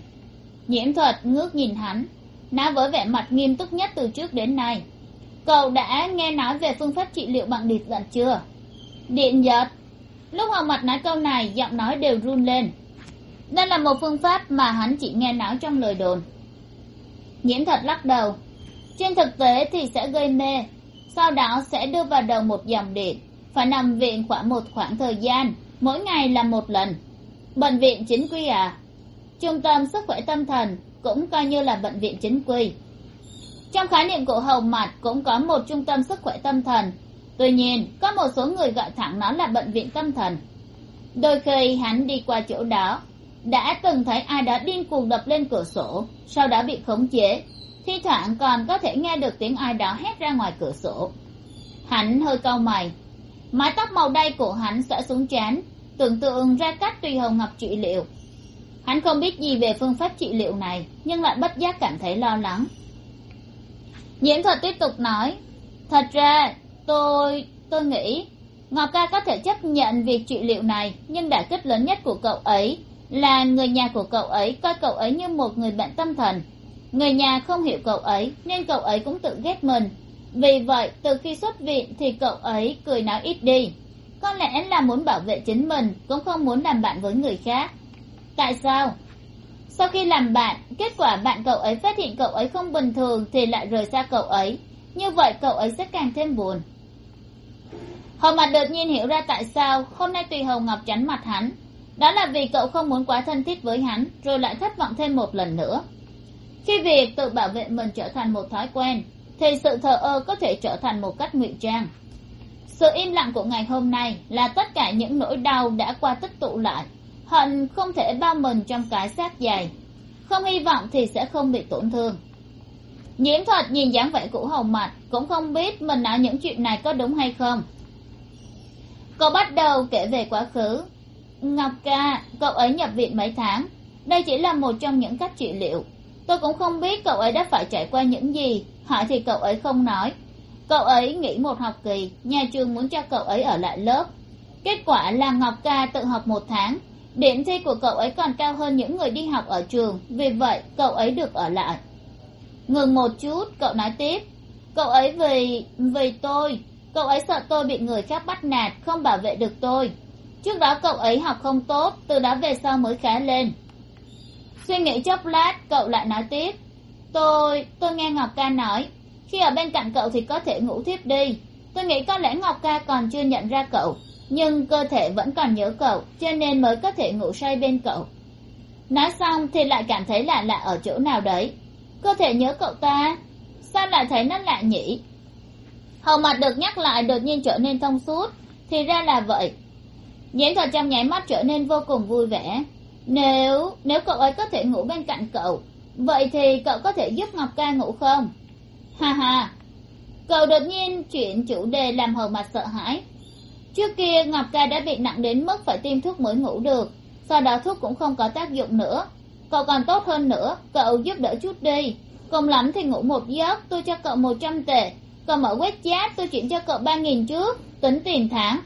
Nhiễm thuật ngước nhìn hắn, nói với vẻ mặt nghiêm túc nhất từ trước đến nay. Cậu đã nghe nói về phương pháp trị liệu bằng điện giật chưa? Điện giật. Lúc hoàng mặt nói câu này, giọng nói đều run lên đây là một phương pháp mà hắn chỉ nghe não trong lời đồn. Nhiễm thật lắc đầu. Trên thực tế thì sẽ gây mê. Sau đó sẽ đưa vào đầu một dòng điện, phải nằm viện khoảng một khoảng thời gian, mỗi ngày là một lần. Bệnh viện chính quy à trung tâm sức khỏe tâm thần cũng coi như là bệnh viện chính quy. Trong khái niệm của hầu mặt cũng có một trung tâm sức khỏe tâm thần. Tuy nhiên, có một số người gọi thẳng nó là bệnh viện tâm thần. Đôi khi hắn đi qua chỗ đó đã từng thấy ai đó điên cuồng đập lên cửa sổ, sau đó bị khống chế. Thi thoảng còn có thể nghe được tiếng ai đó hét ra ngoài cửa sổ. Hắn hơi cau mày. Mái tóc màu đay của hắn xõa xuống trán, tưởng tượng ra cách tùy hồng ngọc trị liệu. Hắn không biết gì về phương pháp trị liệu này, nhưng lại bất giác cảm thấy lo lắng. Nhiễm thuật tiếp tục nói, thật ra, tôi tôi nghĩ ngọc ca có thể chấp nhận việc trị liệu này, nhưng đả kích lớn nhất của cậu ấy là người nhà của cậu ấy coi cậu ấy như một người bệnh tâm thần. Người nhà không hiểu cậu ấy, nên cậu ấy cũng tự ghét mình. Vì vậy, từ khi xuất viện thì cậu ấy cười nói ít đi. Có lẽ là muốn bảo vệ chính mình, cũng không muốn làm bạn với người khác. Tại sao? Sau khi làm bạn, kết quả bạn cậu ấy phát hiện cậu ấy không bình thường thì lại rời xa cậu ấy. Như vậy, cậu ấy sẽ càng thêm buồn. Hầu mặt đột nhiên hiểu ra tại sao hôm nay tùy hầu ngọc tránh mặt hắn đó là vì cậu không muốn quá thân thiết với hắn, rồi lại thất vọng thêm một lần nữa. Khi việc tự bảo vệ mình trở thành một thói quen, thì sự thờ ơ có thể trở thành một cách ngụy trang. Sự im lặng của ngày hôm nay là tất cả những nỗi đau đã qua tích tụ lại. Hận không thể bao mình trong cái xác dày không hy vọng thì sẽ không bị tổn thương. Nhiễm thuật nhìn dáng vẻ cũ hồng mặt cũng không biết mình nói những chuyện này có đúng hay không. Cậu bắt đầu kể về quá khứ ngọc ca, cậu ấy nhập viện mấy tháng? Đây chỉ là một trong những cách trị liệu. Tôi cũng không biết cậu ấy đã phải trải qua những gì. Hỏi thì cậu ấy không nói. Cậu ấy nghỉ một học kỳ, nhà trường muốn cho cậu ấy ở lại lớp. Kết quả là ngọc ca tự học một tháng. Điểm thi của cậu ấy còn cao hơn những người đi học ở trường. Vì vậy, cậu ấy được ở lại. Ngừng một chút, cậu nói tiếp. Cậu ấy vì vì tôi. Cậu ấy sợ tôi bị người khác bắt nạt, không bảo vệ được tôi trước đó cậu ấy học không tốt, từ đó về sau mới khá lên. Suy nghĩ chốc lát, cậu lại nói tiếp. Tôi tôi nghe ngọc ca nói, khi ở bên cạnh cậu thì có thể ngủ thiếp đi. Tôi nghĩ có lẽ ngọc ca còn chưa nhận ra cậu, nhưng cơ thể vẫn còn nhớ cậu, cho nên mới có thể ngủ say bên cậu. Nói xong thì lại cảm thấy lạ lạ ở chỗ nào đấy. Cơ thể nhớ cậu ta, sao lại thấy nó lạ nhỉ? Hầu mặt được nhắc lại đột nhiên trở nên thông suốt, thì ra là vậy nhiễm thuật trong nháy mắt trở nên vô cùng vui vẻ. Nếu nếu cậu ấy có thể ngủ bên cạnh cậu, vậy thì cậu có thể giúp ngọc ca ngủ không? Ha ha. Cậu đột nhiên chuyển chủ đề làm hầu mặt sợ hãi. Trước kia, ngọc ca đã bị nặng đến mức phải tiêm thuốc mới ngủ được, sau đó thuốc cũng không có tác dụng nữa. Cậu còn tốt hơn nữa, cậu giúp đỡ chút đi. Cùng lắm thì ngủ một giấc, tôi cho cậu một trăm tệ. Còn mở quét chat, tôi chuyển cho cậu ba nghìn trước, tính tiền tháng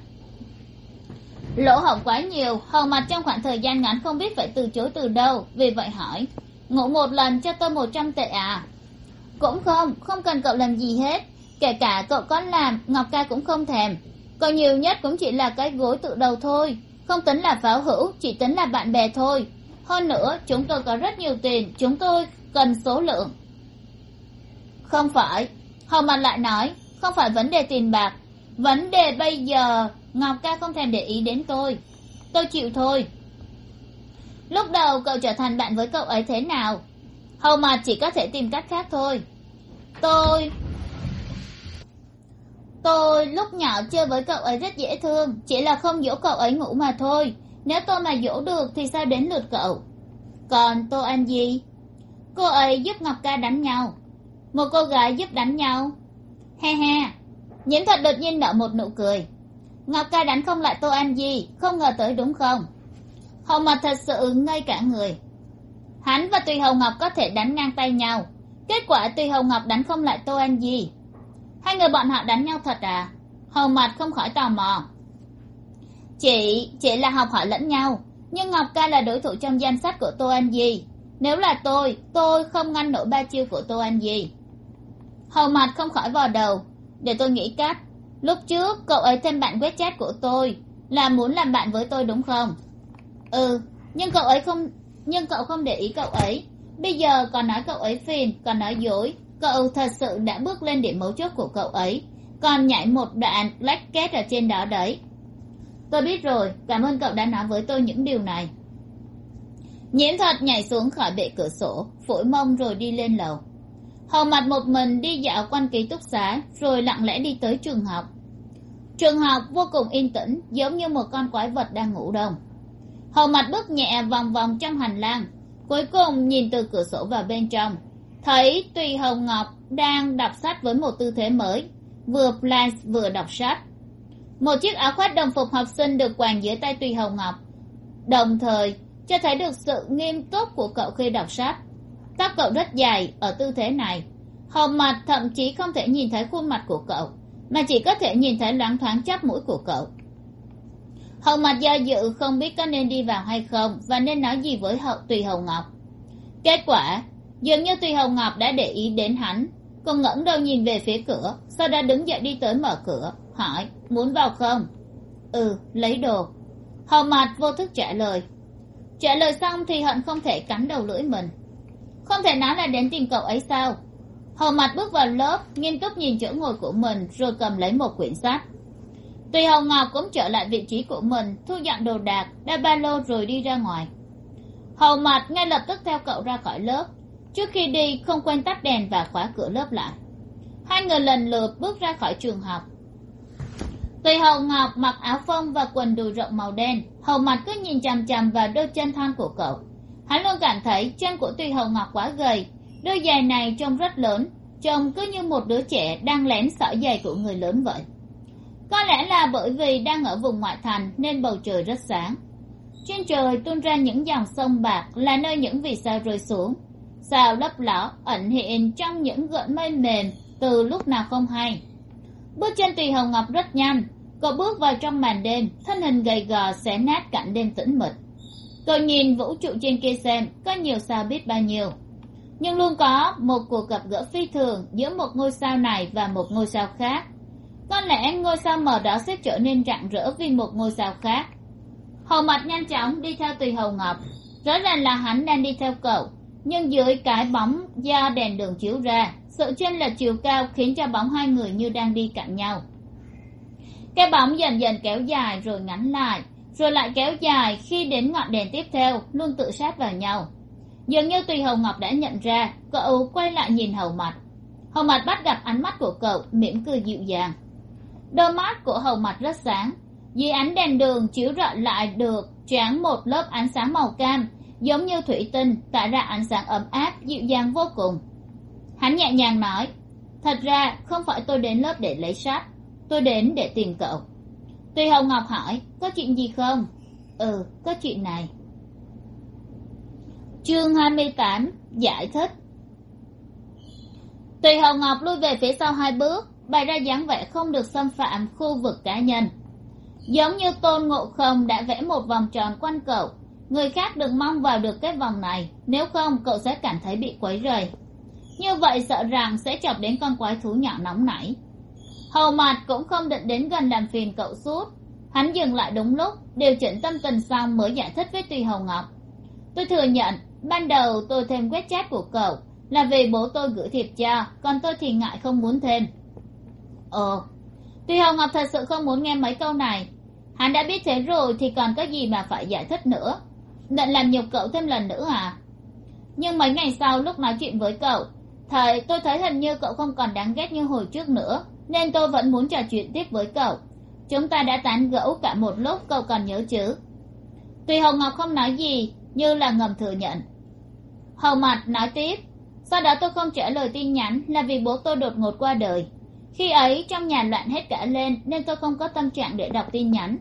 lỗ hổng quá nhiều, hầu mặt trong khoảng thời gian ngắn không biết phải từ chối từ đâu, vì vậy hỏi. Ngủ một lần cho tôi một trăm tệ à cũng không không cần cậu làm gì hết. Kể cả cậu có làm, ngọc ca cũng không thèm. Còn nhiều nhất cũng chỉ là cái gối tự đầu thôi. Không tính là pháo hữu, chỉ tính là bạn bè thôi. Hơn nữa, chúng tôi có rất nhiều tiền, chúng tôi cần số lượng. Không phải, hầu mặt lại nói, không phải vấn đề tiền bạc vấn đề bây giờ, ngọc ca không thèm để ý đến tôi. Tôi chịu thôi. Lúc đầu cậu trở thành bạn với cậu ấy thế nào? Hầu mặt chỉ có thể tìm cách khác thôi. Tôi tôi lúc nhỏ chơi với cậu ấy rất dễ thương. Chỉ là không dỗ cậu ấy ngủ mà thôi. Nếu tôi mà dỗ được thì sao đến lượt cậu? Còn tô anh gì cô ấy giúp ngọc ca đánh nhau. Một cô gái giúp đánh nhau. He he nhiễm thuật đột nhiên nở một nụ cười. Ngọc ca đánh không lại tô an di, không ngờ tới đúng không? Hầu mặt thật sự ngây cả người. Hắn và tùy hầu ngọc có thể đánh ngang tay nhau. Kết quả tùy hầu ngọc đánh không lại tô an di. Hai người bọn họ đánh nhau thật à? Hầu mặt không khỏi tò mò. Chị chỉ là học hỏi lẫn nhau, nhưng ngọc ca là đối thủ trong danh sách của tô an di. Nếu là tôi tôi không ngăn nổi ba chiêu của tô an di. Hầu mặt không khỏi vò đầu để tôi nghĩ cách. Lúc trước, cậu ấy thêm bạn quét chat của tôi, là muốn làm bạn với tôi đúng không? Ừ nhưng cậu ấy không, nhưng cậu không để ý cậu ấy. Bây giờ còn nói cậu ấy phiền, còn nói dối. Cậu thật sự đã bước lên điểm mấu chốt của cậu ấy. Còn nhảy một đoạn lách kết ở trên đó đấy. Tôi biết rồi, cảm ơn cậu đã nói với tôi những điều này. Nhiễm thuật nhảy xuống khỏi bệ cửa sổ, phổi mông rồi đi lên lầu hầu mặt một mình đi dạo quanh ký túc xá, rồi lặng lẽ đi tới trường học. Trường học vô cùng yên tĩnh, giống như một con quái vật đang ngủ đông. Hầu mặt bước nhẹ vòng vòng trong hành lang, cuối cùng nhìn từ cửa sổ vào bên trong. Thấy tùy hồng ngọc đang đọc sách với một tư thế mới, vừa plans vừa đọc sách. Một chiếc áo khoác đồng phục học sinh được quàng dưới tay tùy hồng ngọc, đồng thời cho thấy được sự nghiêm túc của cậu khi đọc sách tóc cậu rất dài ở tư thế này. Hầu mặt thậm chí không thể nhìn thấy khuôn mặt của cậu, mà chỉ có thể nhìn thấy loáng thoáng chắp mũi của cậu. Hầu mặt do dự, không biết có nên đi vào hay không và nên nói gì với hậu, tùy hầu ngọc. Kết quả, dường như tùy hầu ngọc đã để ý đến hắn. Cô ngẩng đầu nhìn về phía cửa, sau đó đứng dậy đi tới mở cửa, hỏi, muốn vào không? Ừ lấy đồ. Hầu mặt vô thức trả lời. Trả lời xong thì hận không thể cắn đầu lưỡi mình không thể nói là đến tìm cậu ấy sao? Hầu mặt bước vào lớp, nghiêm túc nhìn chỗ ngồi của mình, rồi cầm lấy một quyển sách. Tùy hầu ngọc cũng trở lại vị trí của mình, thu dọn đồ đạc, đeo ba lô rồi đi ra ngoài. Hầu mặt ngay lập tức theo cậu ra khỏi lớp. Trước khi đi, không quên tắt đèn và khóa cửa lớp lại. Hai người lần lượt bước ra khỏi trường học. Tùy hầu ngọc mặc áo phông và quần đùi rộng màu đen, hầu mặt cứ nhìn chằm chằm vào đôi chân thon của cậu hắn luôn cảm thấy chân của tùy hầu ngọc quá gầy. Đôi giày này trông rất lớn, trông cứ như một đứa trẻ đang lén sỏi giày của người lớn vậy. Có lẽ là bởi vì đang ở vùng ngoại thành nên bầu trời rất sáng. Trên trời tuôn ra những dòng sông bạc là nơi những vì sao rơi xuống. Sao lấp ló, ẩn hiện trong những gợn mây mềm từ lúc nào không hay. Bước chân tùy hồng ngọc rất nhanh. Cậu bước vào trong màn đêm, thân hình gầy gò xé nát cảnh đêm tĩnh mịch cậu nhìn vũ trụ trên kia xem, có nhiều sao biết bao nhiêu. Nhưng luôn có một cuộc gặp gỡ phi thường giữa một ngôi sao này và một ngôi sao khác. Có lẽ ngôi sao mờ đó sẽ trở nên rạng rỡ vì một ngôi sao khác. Hầu mặt nhanh chóng đi theo tùy hầu ngọc. Rõ ràng là hắn đang đi theo cậu, nhưng dưới cái bóng do đèn đường chiếu ra, sự chênh lệch chiều cao khiến cho bóng hai người như đang đi cạnh nhau. Cái bóng dần dần kéo dài rồi ngắn lại rồi lại kéo dài khi đến ngọn đèn tiếp theo, luôn tự sát vào nhau. Dường như tùy hầu ngọc đã nhận ra, cậu quay lại nhìn hầu mặt hầu mặt bắt gặp ánh mắt của cậu, mỉm cười dịu dàng. Đôi mắt của hầu mặt rất sáng. Dưới ánh đèn đường chiếu rọi lại được tráng một lớp ánh sáng màu cam, giống như thủy tinh tạo ra ánh sáng ấm áp, dịu dàng vô cùng. Hắn nhẹ nhàng nói, thật ra không phải tôi đến lớp để lấy sách tôi đến để tìm cậu tùy hồng ngọc hỏi, có chuyện gì không? Ừ có chuyện này. Chương hai mươi tám, giải thích. Tùy hồng ngọc lui về phía sau hai bước, bày ra dáng vẻ không được xâm phạm khu vực cá nhân. Giống như tôn ngộ không đã vẽ một vòng tròn quanh cậu, người khác đừng mong vào được cái vòng này, nếu không, cậu sẽ cảm thấy bị quấy rầy. Như vậy sợ rằng sẽ chọc đến con quái thú nhỏ nóng nảy hầu Mạt cũng không định đến gần làm phiền cậu suốt. Hắn dừng lại đúng lúc, điều chỉnh tâm tình xong mới giải thích với tùy hầu ngọc. Tôi thừa nhận, ban đầu tôi thêm quét chat của cậu là vì bố tôi gửi thiệp cho, còn tôi thì ngại không muốn thêm. Ồ tùy hầu ngọc thật sự không muốn nghe mấy câu này. Hắn đã biết thế rồi thì còn có gì mà phải giải thích nữa. Định làm nhục cậu thêm lần nữa à? Nhưng mấy ngày sau lúc nói chuyện với cậu thầy tôi thấy hình như cậu không còn đáng ghét như hồi trước nữa nên tôi vẫn muốn trò chuyện tiếp với cậu. Chúng ta đã tán gẫu cả một lúc, cậu còn nhớ chứ? Tùy hồng ngọc không nói gì, như là ngầm thừa nhận. Hầu mặt nói tiếp, sau đó tôi không trả lời tin nhắn là vì bố tôi đột ngột qua đời. Khi ấy, trong nhà loạn hết cả lên, nên tôi không có tâm trạng để đọc tin nhắn.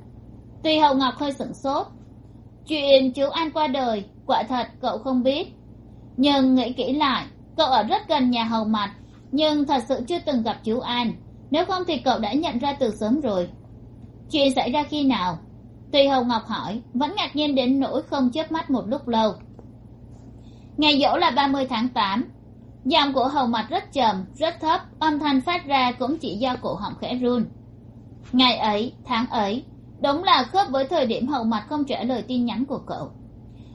Tùy hậu ngọc hơi sửng sốt. Chuyện chú an qua đời, quả thật cậu không biết. Nhưng nghĩ kỹ lại, cậu ở rất gần nhà hầu mặt nhưng thật sự chưa từng gặp chú an nếu không thì cậu đã nhận ra từ sớm rồi. Chuyện xảy ra khi nào? Tùy hầu ngọc hỏi, vẫn ngạc nhiên đến nỗi không chớp mắt một lúc lâu. Ngày dỗ là ba mươi tháng tám. Giọng của hầu mặt rất trầm, rất thấp, âm thanh phát ra cũng chỉ do cổ họng khẽ run. Ngày ấy, tháng ấy, đúng là khớp với thời điểm hầu mặt không trả lời tin nhắn của cậu.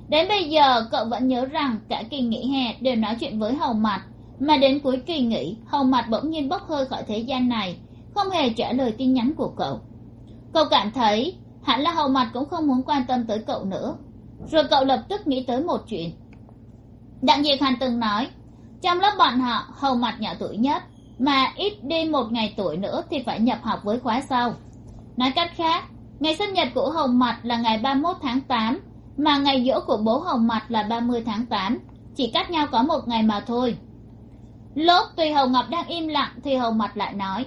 Đến bây giờ, cậu vẫn nhớ rằng cả kỳ nghỉ hè đều nói chuyện với hầu mặt mà đến cuối kỳ nghỉ, hầu mặt bỗng nhiên bốc hơi khỏi thế gian này, không hề trả lời tin nhắn của cậu. Cậu cảm thấy, hẳn là hầu mặt cũng không muốn quan tâm tới cậu nữa. Rồi cậu lập tức nghĩ tới một chuyện. Đặng diệt hàn từng nói, trong lớp bọn họ, hầu mặt nhỏ tuổi nhất, mà ít đi một ngày tuổi nữa thì phải nhập học với khóa sau. Nói cách khác, ngày sinh nhật của hầu mặt là ngày ba mươi tháng tám, mà ngày dỗ của bố hầu mặt là ba mươi tháng tám. Chỉ cách nhau có một ngày mà thôi lúc tùy hầu ngọc đang im lặng thì hầu mặt lại nói,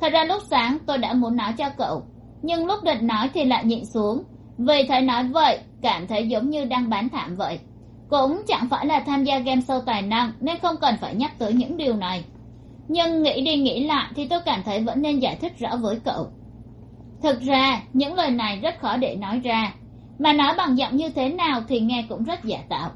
thật ra lúc sáng tôi đã muốn nói cho cậu, nhưng lúc định nói thì lại nhịn xuống. Vì thấy nói vậy, cảm thấy giống như đang bán thảm vậy. Cũng chẳng phải là tham gia game show tài năng nên không cần phải nhắc tới những điều này. Nhưng nghĩ đi nghĩ lại thì tôi cảm thấy vẫn nên giải thích rõ với cậu. Thực ra, những lời này rất khó để nói ra. Mà nói bằng giọng như thế nào thì nghe cũng rất giả tạo.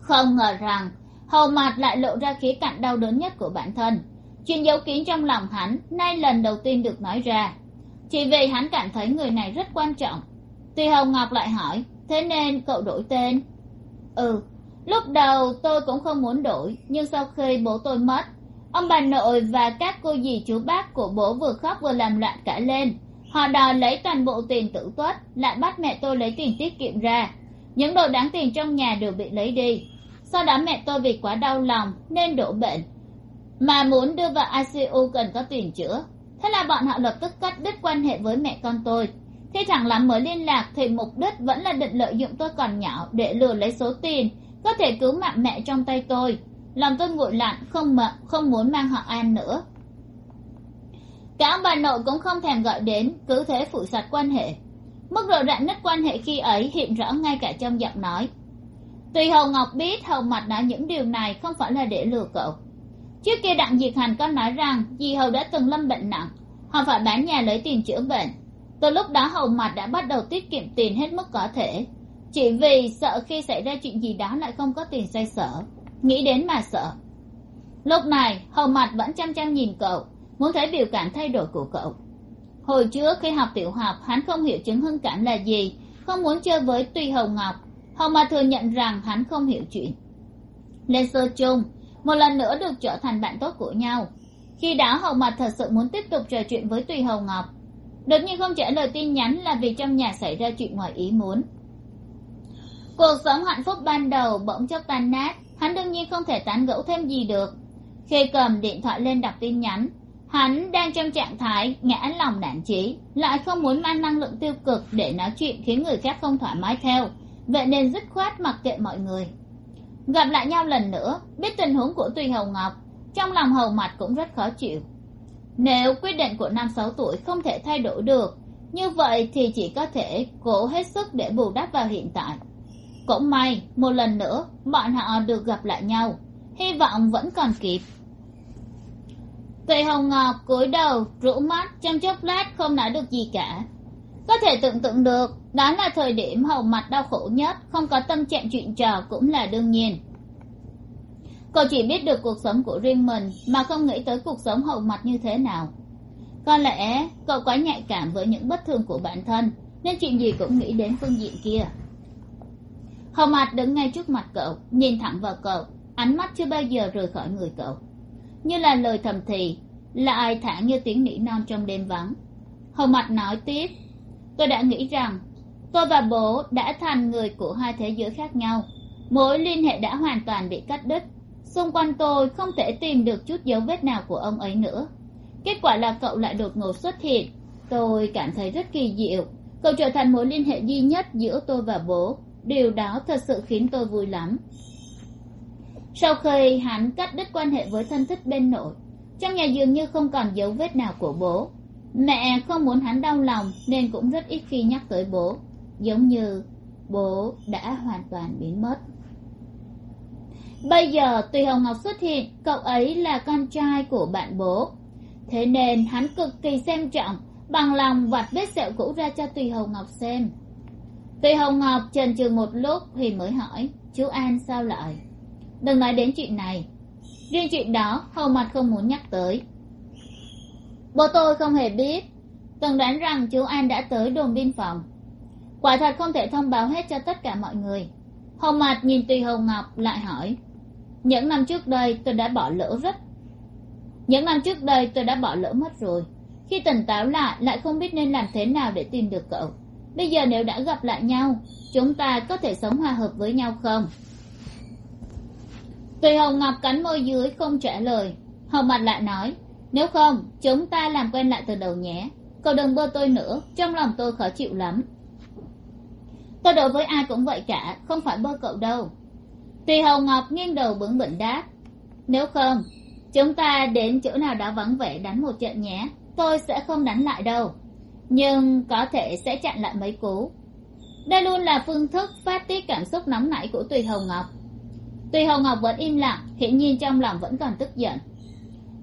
Không ngờ rằng hầu mặt lại lộ ra khía cạnh đau đớn nhất của bản thân. Chuyện giấu kín trong lòng hắn, nay lần đầu tiên được nói ra. Chỉ vì hắn cảm thấy người này rất quan trọng. Tuy hồng ngọc lại hỏi, thế nên cậu đổi tên? Ừ lúc đầu tôi cũng không muốn đổi, nhưng sau khi bố tôi mất, ông bà nội và các cô dì chú bác của bố vừa khóc vừa làm loạn cả lên. Họ đòi lấy toàn bộ tiền tử tuất, lại bắt mẹ tôi lấy tiền tiết kiệm ra. Những đồ đáng tiền trong nhà đều bị lấy đi sau đó mẹ tôi vì quá đau lòng nên đổ bệnh. Mà muốn đưa vào icu cần có tiền chữa. Thế là bọn họ lập tức cắt đứt quan hệ với mẹ con tôi. Thi thẳng lắm mới liên lạc thì mục đích vẫn là định lợi dụng tôi còn nhỏ để lừa lấy số tiền có thể cứu mạng mẹ trong tay tôi. Lòng tôi nguội lạnh, không mà, không muốn mang họ an nữa. Cả ông bà nội cũng không thèm gọi đến, cứ thế phủ sạch quan hệ. Mức độ rạn nứt quan hệ khi ấy hiện rõ ngay cả trong giọng nói tuy hầu ngọc biết hầu mặt nói những điều này không phải là để lừa cậu. Trước kia đặng diệt hành có nói rằng dì hầu đã từng lâm bệnh nặng, họ phải bán nhà lấy tiền chữa bệnh. Từ lúc đó hầu mặt đã bắt đầu tiết kiệm tiền hết mức có thể. Chỉ vì sợ khi xảy ra chuyện gì đó lại không có tiền xoay sở. Nghĩ đến mà sợ. Lúc này hầu mặt vẫn chăm chăm nhìn cậu, muốn thấy biểu cảm thay đổi của cậu. Hồi trước khi học tiểu học, hắn không hiểu chứng hưng cảm là gì, không muốn chơi với tùy hầu ngọc hồng mặt thừa nhận rằng hắn không hiểu chuyện. Lên sơ chung một lần nữa được trở thành bạn tốt của nhau. Khi đó hồng mặt thật sự muốn tiếp tục trò chuyện với tùy Hồng ngọc. Đột nhiên không trả lời tin nhắn là vì trong nhà xảy ra chuyện ngoài ý muốn. Cuộc sống hạnh phúc ban đầu bỗng chốc tan nát, hắn đương nhiên không thể tán gẫu thêm gì được. Khi cầm điện thoại lên đọc tin nhắn, hắn đang trong trạng thái ngã lòng nản trí lại không muốn mang năng lượng tiêu cực để nói chuyện khiến người khác không thoải mái theo vậy nên dứt khoát mặc kệ mọi người. Gặp lại nhau lần nữa, biết tình huống của tùy hầu ngọc, trong lòng hầu mặt cũng rất khó chịu. Nếu quyết định của năm sáu tuổi không thể thay đổi được, như vậy thì chỉ có thể cố hết sức để bù đắp vào hiện tại. Cũng may, một lần nữa, bọn họ được gặp lại nhau, hy vọng vẫn còn kịp. Tùy hồng ngọc cúi đầu, rũ mắt, trong chốc lát không nói được gì cả. Có thể tưởng tượng được đó là thời điểm hầu mặt đau khổ nhất, không có tâm trạng chuyện trò cũng là đương nhiên. Cậu chỉ biết được cuộc sống của riêng mình, mà không nghĩ tới cuộc sống hầu mặt như thế nào. Có lẽ, cậu quá nhạy cảm với những bất thường của bản thân, nên chuyện gì cũng nghĩ đến phương diện kia. Hầu mặt đứng ngay trước mặt cậu, nhìn thẳng vào cậu, ánh mắt chưa bao giờ rời khỏi người cậu. Như là lời thầm thì lại thả như tiếng nỉ non trong đêm vắng. Hầu mặt nói tiếp, tôi đã nghĩ rằng tôi và bố đã thành người của hai thế giới khác nhau. Mối liên hệ đã hoàn toàn bị cắt đứt. Xung quanh tôi không thể tìm được chút dấu vết nào của ông ấy nữa. Kết quả là cậu lại đột ngột xuất hiện. Tôi cảm thấy rất kỳ diệu. Cậu trở thành mối liên hệ duy nhất giữa tôi và bố. Điều đó thật sự khiến tôi vui lắm. Sau khi hắn cắt đứt quan hệ với thân thích bên nội, trong nhà dường như không còn dấu vết nào của bố. Mẹ không muốn hắn đau lòng nên cũng rất ít khi nhắc tới bố giống như bố đã hoàn toàn biến mất. Bây giờ tùy hồng ngọc xuất hiện, cậu ấy là con trai của bạn bố. Thế nên hắn cực kỳ xem trọng, bằng lòng vặt vết sẹo cũ ra cho tùy hồng ngọc xem. Tùy hồng ngọc trần trừ một lúc thì mới hỏi, chú an sao lại? Đừng nói đến chuyện này. Riêng chuyện đó, hầu mặt không muốn nhắc tới. Bố tôi không hề biết. Từng đoán rằng chú an đã tới đồn biên phòng quả thật không thể thông báo hết cho tất cả mọi người. Hồng mặt nhìn tùy hồng ngọc lại hỏi, những năm trước đây tôi đã bỏ lỡ rất những năm trước đây tôi đã bỏ lỡ mất rồi. Khi tỉnh táo lại lại không biết nên làm thế nào để tìm được cậu. Bây giờ nếu đã gặp lại nhau, chúng ta có thể sống hòa hợp với nhau không? Tùy hồng ngọc cắn môi dưới không trả lời. Hồng mặt lại nói, nếu không, chúng ta làm quen lại từ đầu nhé. Cậu đừng bơ tôi nữa, trong lòng tôi khó chịu lắm tôi đối với ai cũng vậy cả, không phải bơ cậu đâu. Tùy hồng ngọc nghiêng đầu bướng bỉnh đáp, nếu không, chúng ta đến chỗ nào đó vắng vẻ đánh một trận nhé, tôi sẽ không đánh lại đâu, nhưng có thể sẽ chặn lại mấy cú. Đây luôn là phương thức phát tiết cảm xúc nóng nảy của tùy hồng ngọc. Tùy hồng ngọc vẫn im lặng, hiển nhiên trong lòng vẫn còn tức giận.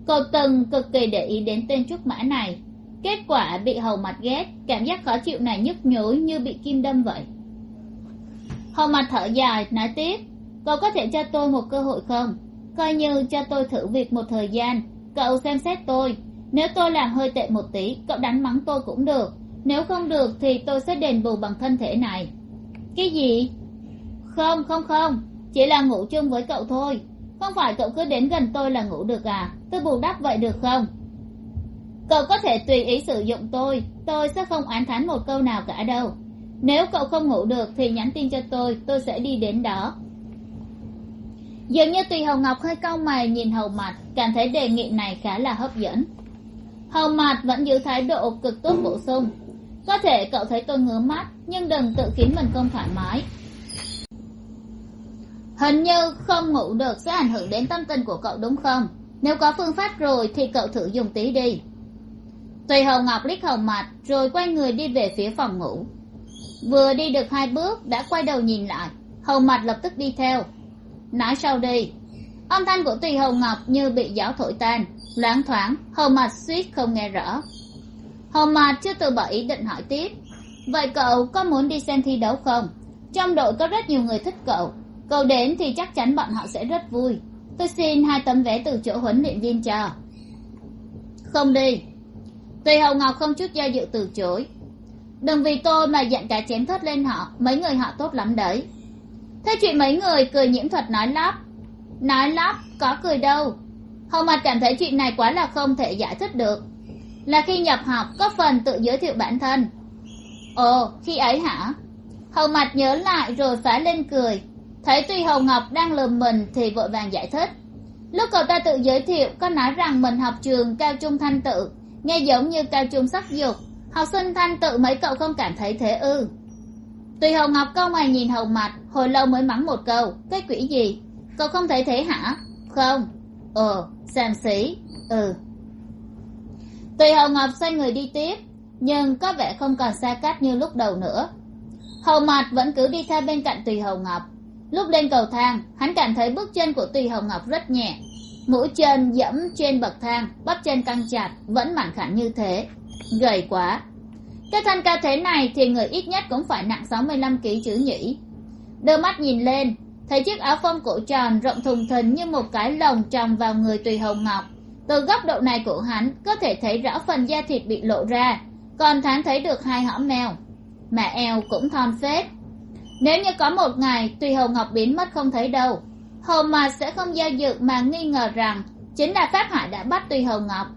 Cậu từng cực kỳ để ý đến tên trúc mã này, kết quả bị hầu mặt ghét, cảm giác khó chịu này nhức nhối như bị kim đâm vậy hầu mặt thở dài, nói tiếp, cậu có thể cho tôi một cơ hội không? Coi như cho tôi thử việc một thời gian, cậu xem xét tôi. Nếu tôi làm hơi tệ một tí, cậu đánh mắng tôi cũng được. Nếu không được thì tôi sẽ đền bù bằng thân thể này. Cái gì? Không không không, chỉ là ngủ chung với cậu thôi. Không phải cậu cứ đến gần tôi là ngủ được à? Tôi bù đắp vậy được không? Cậu có thể tùy ý sử dụng tôi tôi sẽ không oán thán một câu nào cả đâu nếu cậu không ngủ được thì nhắn tin cho tôi tôi sẽ đi đến đó. Dường như tùy hầu ngọc hơi cau mày nhìn hầu mặt cảm thấy đề nghị này khá là hấp dẫn. Hầu mặt vẫn giữ thái độ cực tốt bổ sung. Có thể cậu thấy tôi ngứa mắt, nhưng đừng tự khiến mình không thoải mái. Hình như không ngủ được sẽ ảnh hưởng đến tâm tình của cậu đúng không? Nếu có phương pháp rồi thì cậu thử dùng tí đi. Tùy hầu ngọc liếc hầu mặt rồi quay người đi về phía phòng ngủ vừa đi được hai bước, đã quay đầu nhìn lại. Hầu mặt lập tức đi theo. Nói sau đi. Âm thanh của tùy hầu ngọc như bị gió thổi tan. Loáng thoáng, hầu mặt suýt không nghe rõ. Hầu mặt chưa từ bỏ ý định hỏi tiếp. Vậy cậu có muốn đi xem thi đấu không? Trong đội có rất nhiều người thích cậu. Cậu đến thì chắc chắn bọn họ sẽ rất vui. Tôi xin hai tấm vé từ chỗ huấn luyện viên cho. Không đi. Tùy hầu ngọc không chút do dự từ chối đừng vì tôi mà giận cả chém thớt lên họ. Mấy người họ tốt lắm đấy. Thế chuyện mấy người cười nhiễm thuật nói lắp. Nói lắp, có cười đâu. Hầu mặt cảm thấy chuyện này quá là không thể giải thích được. Là khi nhập học, có phần tự giới thiệu bản thân. Ồ, khi ấy hả? Hầu mặt nhớ lại rồi phá lên cười. Thấy tuy hầu ngọc đang lườm mình thì vội vàng giải thích. Lúc cậu ta tự giới thiệu, có nói rằng mình học trường cao trung thanh tự, nghe giống như cao trung sắc dục học sinh thanh tự mấy cậu không cảm thấy thế ư? Tùy Hồng ngọc câu mày nhìn Hồng mặt hồi lâu mới mắng một câu cái quỷ gì? Cậu không thấy thế hả? Không. Ờ xàm xí. Ừ. Tùy Hồng ngọc xoay người đi tiếp, nhưng có vẻ không còn xa cách như lúc đầu nữa. Hầu mặt vẫn cứ đi theo bên cạnh tùy Hồng ngọc. Lúc lên cầu thang, hắn cảm thấy bước chân của tùy Hồng ngọc rất nhẹ. Mũi chân dẫm trên bậc thang, bắp chân căng chặt, vẫn mảnh khảnh như thế gầy quá. Cái thân cao thế này thì người ít nhất cũng phải nặng sáu mươi lăm kg chứ nhỉ đưa mắt nhìn lên, thấy chiếc áo phông cổ tròn rộng thùng thình như một cái lồng tròng vào người tùy hồng ngọc. Từ góc độ này của hắn, có thể thấy rõ phần da thịt bị lộ ra, còn thoáng thấy được hai hõm mèo. Mà eo cũng thon phết. Nếu như có một ngày tùy hồng ngọc biến mất không thấy đâu, hầu mà sẽ không do dự mà nghi ngờ rằng chính là pháp hại đã bắt tùy hồng ngọc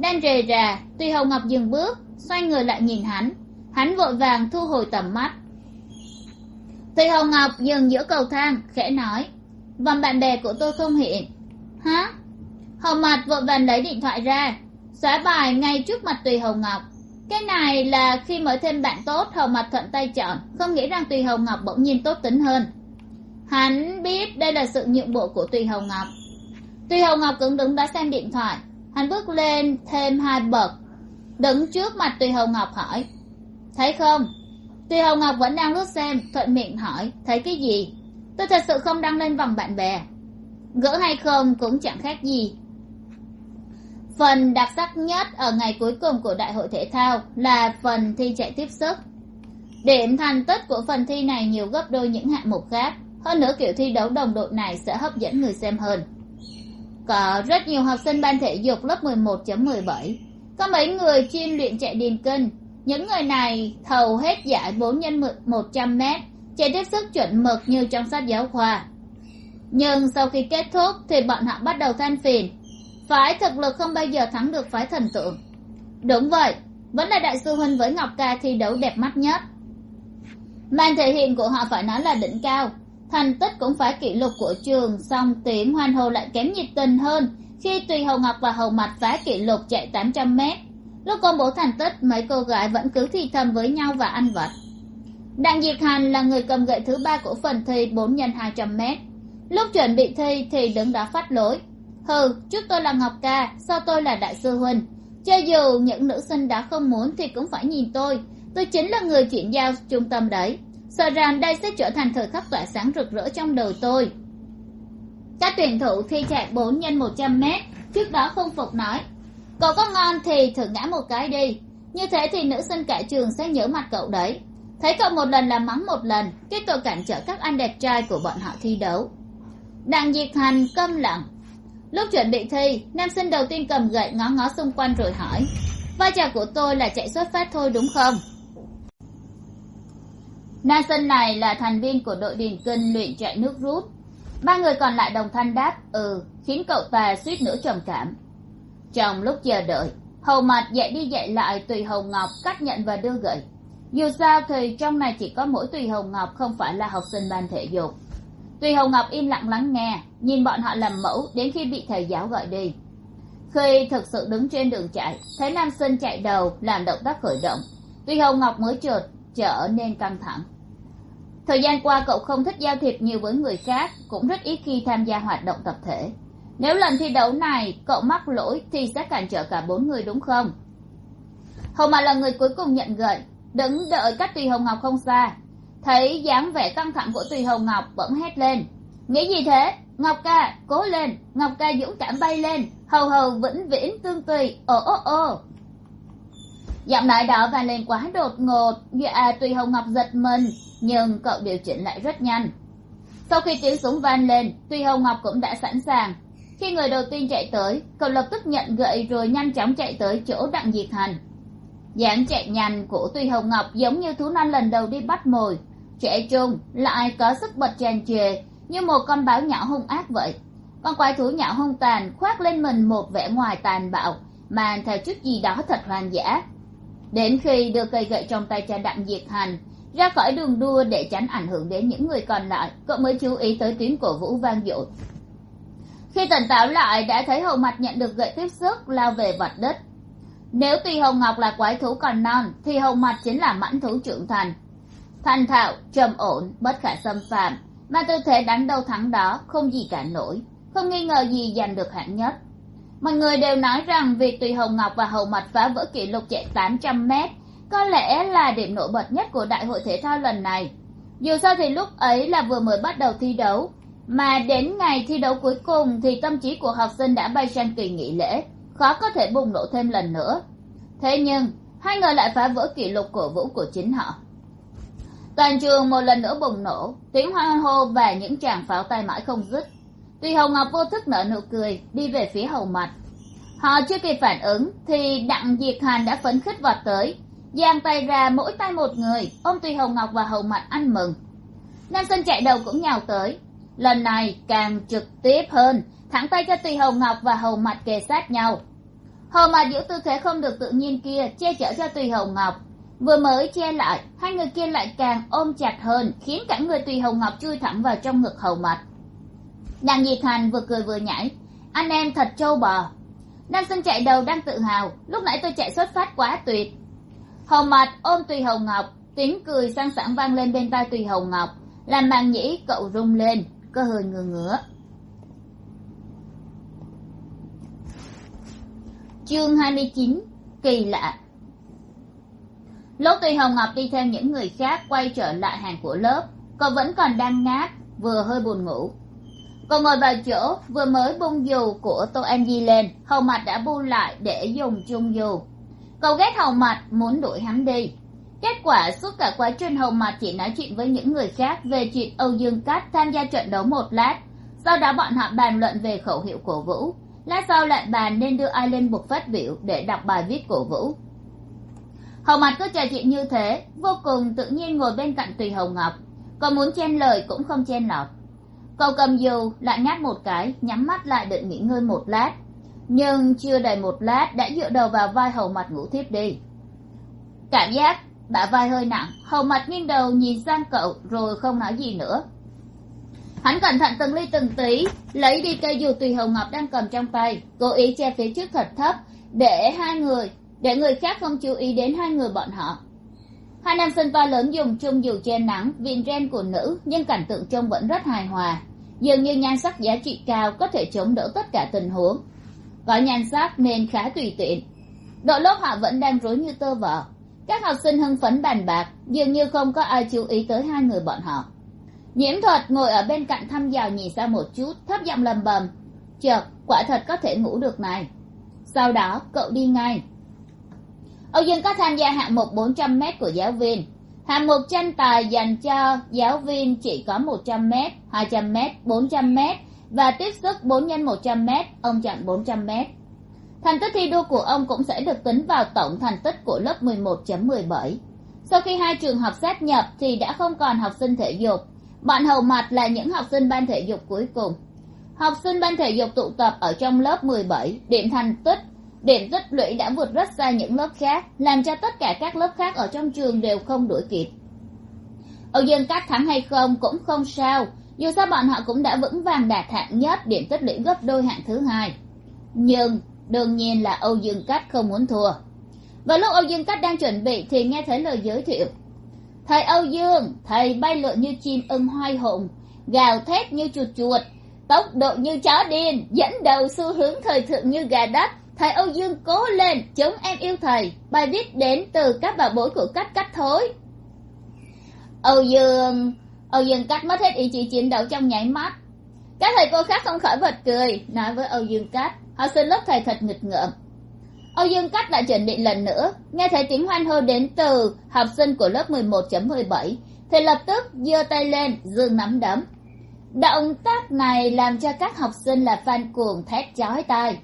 đang rề rà, tùy hồng ngọc dừng bước, xoay người lại nhìn hắn. Hắn vội vàng thu hồi tầm mắt. Tùy hồng ngọc dừng giữa cầu thang, khẽ nói, vòng bạn bè của tôi không hiện. Hả? Hồng mặt vội vàng lấy điện thoại ra, xóa bài ngay trước mặt tùy hồng ngọc. Cái này là khi mới thêm bạn tốt Hồng mặt thuận tay chọn, không nghĩ rằng tùy hồng ngọc bỗng nhiên tốt tính hơn. Hắn biết đây là sự nhượng bộ của tùy hồng ngọc. Tùy hồng ngọc cứng đứng đã xem điện thoại hắn bước lên thêm hai bậc, đứng trước mặt tùy hồng ngọc hỏi, thấy không? Tùy hồng ngọc vẫn đang lướt xem, thuận miệng hỏi, thấy cái gì? Tôi thật sự không đăng lên vòng bạn bè, gỡ hay không cũng chẳng khác gì. Phần đặc sắc nhất ở ngày cuối cùng của đại hội thể thao là phần thi chạy tiếp sức. Điểm thành tích của phần thi này nhiều gấp đôi những hạng mục khác, hơn nữa kiểu thi đấu đồng đội này sẽ hấp dẫn người xem hơn có rất nhiều học sinh ban thể dục lớp 11.17, có mấy người chuyên luyện chạy điền kinh. Những người này thầu hết giải bốn nhân một trăm m chạy tiếp sức chuẩn mực như trong sách giáo khoa. Nhưng sau khi kết thúc thì bọn họ bắt đầu than phiền. Phái thực lực không bao giờ thắng được phái thần tượng. Đúng vậy vẫn là đại sư huynh với ngọc ca thi đấu đẹp mắt nhất. Màn thể hiện của họ phải nói là đỉnh cao thành tích cũng phải kỷ lục của trường, song tiếng hoan hô lại kém nhiệt tình hơn. Khi tùy hầu ngọc và hầu mặt phá kỷ lục chạy tám trăm mét, lúc công bố thành tích, mấy cô gái vẫn cứ thì thầm với nhau và ăn vặt. Đặng diệt hành là người cầm gậy thứ ba của phần thi bốn x hai trăm mét. Lúc chuẩn bị thi thì đứng đó phát lỗi. hừ, trước tôi là ngọc ca sau tôi là đại sư huynh cho dù những nữ sinh đã không muốn thì cũng phải nhìn tôi. Tôi chính là người chuyển giao trung tâm đấy sợ rằng đây sẽ trở thành thời khắc tỏa sáng rực rỡ trong đời tôi. Các tuyển thủ thi chạy bốn x một trăm mét, trước đó không phục nói, cậu có ngon thì thử ngã một cái đi. Như thế thì nữ sinh cả trường sẽ nhớ mặt cậu đấy. Thấy cậu một lần là mắng một lần, kết cậu cản trở các anh đẹp trai của bọn họ thi đấu. Đặng diệt hành câm lặng. Lúc chuẩn bị thi, nam sinh đầu tiên cầm gậy ngó ngó xung quanh rồi hỏi, vai trò của tôi là chạy xuất phát thôi đúng không? Nam sinh này là thành viên của đội điền kinh luyện chạy nước rút. Ba người còn lại đồng thanh đáp ừ khiến cậu ta suýt nữa trầm cảm. Trong lúc chờ đợi, hầu mặt dạy đi dạy lại tùy hồng ngọc cắt nhận và đưa gậy. Dù sao thì trong này chỉ có mỗi tùy hồng ngọc không phải là học sinh ban thể dục. Tùy hồng ngọc im lặng lắng nghe, nhìn bọn họ làm mẫu đến khi bị thầy giáo gọi đi. Khi thực sự đứng trên đường chạy, thấy nam sinh chạy đầu, làm động tác khởi động. Tùy hồng ngọc mới trượt trở nên căng thẳng thời gian qua cậu không thích giao thiệp nhiều với người khác, cũng rất ít khi tham gia hoạt động tập thể. Nếu lần thi đấu này cậu mắc lỗi thì sẽ cản trở cả bốn người đúng không? Hầu mà là người cuối cùng nhận gợi đứng đợi cách tùy hồng ngọc không xa. Thấy dáng vẻ căng thẳng của tùy hồng ngọc vẫn hét lên. Nghĩ gì thế? Ngọc ca, cố lên. Ngọc ca dũng cảm bay lên. Hầu hầu vĩnh viễn tương tùy. Ồ ồ ồ. Giọng nói đó vang lên quá đột ngột. Dọa tùy hồng ngọc giật mình nhưng cậu điều chỉnh lại rất nhanh. Sau khi tiếng súng vang lên, Tuy hồng ngọc cũng đã sẵn sàng. Khi người đầu tiên chạy tới, cậu lập tức nhận gậy rồi nhanh chóng chạy tới chỗ đặng diệt hành dáng chạy nhanh của Tuy hồng ngọc giống như thú non lần đầu đi bắt mồi. Trẻ trung lại có sức bật tràn trề như một con báo nhỏ hung ác vậy. Con quái thú nhỏ hung tàn khoác lên mình một vẻ ngoài tàn bạo, mang theo chút gì đó thật hoang dã. Đến khi đưa cây gậy trong tay cha đặng diệt hành ra khỏi đường đua để tránh ảnh hưởng đến những người còn lại, cậu mới chú ý tới tiếng cổ vũ vang dội. Khi tỉnh táo lại, đã thấy hầu mặt nhận được gậy tiếp sức lao về vặt đất. Nếu tuy hồng ngọc là quái thú còn non, thì hầu mặt chính là mãnh thú trưởng thành. Thành thạo, trầm ổn, bất khả xâm phạm, mà tư thế đánh đâu thắng đó không gì cả nổi, không nghi ngờ gì giành được hạng nhất. Mọi người đều nói rằng việc tùy hồng ngọc và hầu mặt phá vỡ kỷ lục chạy tám trăm m có lẽ là điểm nổi bật nhất của đại hội thể thao lần này. Dù sao thì lúc ấy là vừa mới bắt đầu thi đấu, mà đến ngày thi đấu cuối cùng thì tâm trí của học sinh đã bay sang kỳ nghỉ lễ, khó có thể bùng nổ thêm lần nữa. Thế nhưng, hai người lại phá vỡ kỷ lục cổ vũ của chính họ. Toàn trường một lần nữa bùng nổ, tiếng hoan hô và những tràng pháo tay mãi không dứt. Tuy hồng ngọc vô thức nở nụ cười, đi về phía hầu mặt. Họ chưa kịp phản ứng thì đặng diệt hàn đã phấn khích vọt tới giang tay ra mỗi tay một người, ôm tùy hồng ngọc và hầu mặt ăn mừng. Nam sinh chạy đầu cũng nhào tới. Lần này càng trực tiếp hơn, thẳng tay cho tùy hồng ngọc và hầu mặt kề sát nhau. Hầu mặt giữ tư thế không được tự nhiên kia, che chở cho tùy hồng ngọc. Vừa mới che lại, hai người kia lại càng ôm chặt hơn, khiến cả người tùy hồng ngọc chui thẳng vào trong ngực hầu mặt. Đặng nhiệt thành vừa cười vừa nhảy. Anh em thật trâu bò. Nam sinh chạy đầu đang tự hào, lúc nãy tôi chạy xuất phát quá tuyệt hầu mặt ôm tùy hầu ngọc, tiếng cười sang sảng vang lên bên tai tùy hầu ngọc, làm màng nhĩ cậu rung lên có hơi ngừa ngứa. Chương hai mươi chín, kỳ lạ. Lúc tùy hồng ngọc đi theo những người khác quay trở lại hàng của lớp cậu vẫn còn đang ngáp, vừa hơi buồn ngủ. Cậu ngồi vào chỗ vừa mới bung dù của tô an di lên, hầu mặt đã bu lại để dùng chung dù cậu ghét hầu mặt muốn đuổi hắn đi. Kết quả, suốt cả quá trình hầu mặt chỉ nói chuyện với những người khác về chuyện âu dương cát tham gia trận đấu một lát. Sau đó bọn họ bàn luận về khẩu hiệu cổ vũ. Lát sau lại bàn nên đưa ai lên bục phát biểu để đọc bài viết cổ vũ. Hầu mặt cứ trò chuyện như thế, vô cùng tự nhiên ngồi bên cạnh tùy hầu ngọc. Còn muốn chen lời cũng không chen lọt. Cậu cầm dù, lại ngáp một cái, nhắm mắt lại định nghỉ ngơi một lát nhưng chưa đầy một lát đã dựa đầu vào vai hầu mặt ngủ thiếp đi. Cảm giác bả vai hơi nặng, hầu mặt nghiêng đầu nhìn sang cậu rồi không nói gì nữa. Hắn cẩn thận từng ly từng tí, lấy đi cây dù tùy hồng ngọc đang cầm trong tay, cố ý che phía trước thật thấp, để hai người, để người khác không chú ý đến hai người bọn họ. Hai nam sinh to lớn dùng chung dù che nắng viện ren của nữ, nhưng cảnh tượng trông vẫn rất hài hòa. Dường như nhan sắc giá trị cao có thể chống đỡ tất cả tình huống có nhan sắc nên khá tùy tiện. Đội lớp họ vẫn đang rối như tơ vò các học sinh hưng phấn bàn bạc, dường như không có ai chú ý tới hai người bọn họ. Nhiễm thuật ngồi ở bên cạnh thăm dò nhìn ra một chút, thấp giọng lầm bầm. Chợt, quả thật có thể ngủ được này. Sau đó, cậu đi ngay. Âu dương có tham gia hạng mục bốn trăm m của giáo viên. Hạng mục tranh tài dành cho giáo viên chỉ có một trăm m hai trăm m bốn trăm m và tiếp sức bốn x một trăm m ông chọn bốn trăm m thành tích thi đua của ông cũng sẽ được tính vào tổng thành tích của lớp mười một mười bảy. Sau khi hai trường học sát nhập thì đã không còn học sinh thể dục. Bọn hầu mặt là những học sinh ban thể dục cuối cùng. Học sinh ban thể dục tụ tập ở trong lớp mười bảy, điểm thành tích, điểm tích lũy đã vượt rất xa những lớp khác, làm cho tất cả các lớp khác ở trong trường đều không đuổi kịp. Âu dương cát thắng hay không cũng không sao dù sao bọn họ cũng đã vững vàng đạt hạng nhất, điểm tích lũy gấp đôi hạng thứ hai. Nhưng, đương nhiên là âu dương cát không muốn thua. Và lúc âu dương cát đang chuẩn bị thì nghe thấy lời giới thiệu. Thầy âu dương, thầy bay lượn như chim ưng hoai hùng, gào thét như chuột chuột, tốc độ như chó điên, dẫn đầu xu hướng thời thượng như gà đất. Thầy âu dương cố lên chống em yêu thầy, bài viết đến từ các bà bối của cách cách thối âu dương âu dương cắt mất hết ý chí chiến đấu trong nháy mắt. Các thầy cô khác không khỏi bật cười, nói với âu dương cắt họ xin lớp thầy thật nghịch ngợm. Âu dương cắt lại chuẩn bị lần nữa, nghe thấy tiếng hoan hô đến từ học sinh của lớp mười một mười bảy, thì lập tức giơ tay lên, dương nắm đấm. Động tác này làm cho các học sinh là fan cuồng thét chói tai.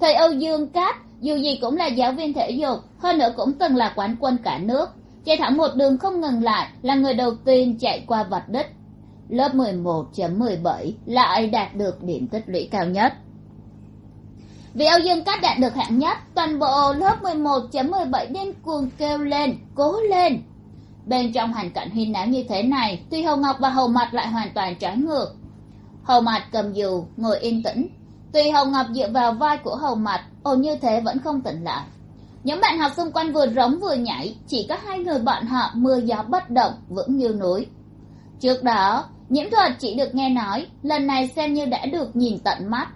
Thầy âu dương cát dù gì cũng là giáo viên thể dục, hơn nữa cũng từng là quán quân cả nước chạy thẳng một đường không ngừng lại, là người đầu tiên chạy qua vạch đích. Lớp mười một mười bảy lại đạt được điểm tích lũy cao nhất? Vì âu dương cát đạt được hạng nhất, toàn bộ lớp mười một mười bảy điên cuồng kêu lên, cố lên. Bên trong hoàn cảnh huyên náo như thế này, tuy hầu ngọc và hầu mặt lại hoàn toàn trái ngược. Hầu mặt cầm dù, ngồi yên tĩnh. Tuy hầu ngọc dựa vào vai của hầu mặt ồ như thế vẫn không tỉnh lại những bạn học xung quanh vừa rống vừa nhảy, chỉ có hai người bọn họ mưa gió bất động, vững như núi. Trước đó, nhiễm thuật chỉ được nghe nói, lần này xem như đã được nhìn tận mắt.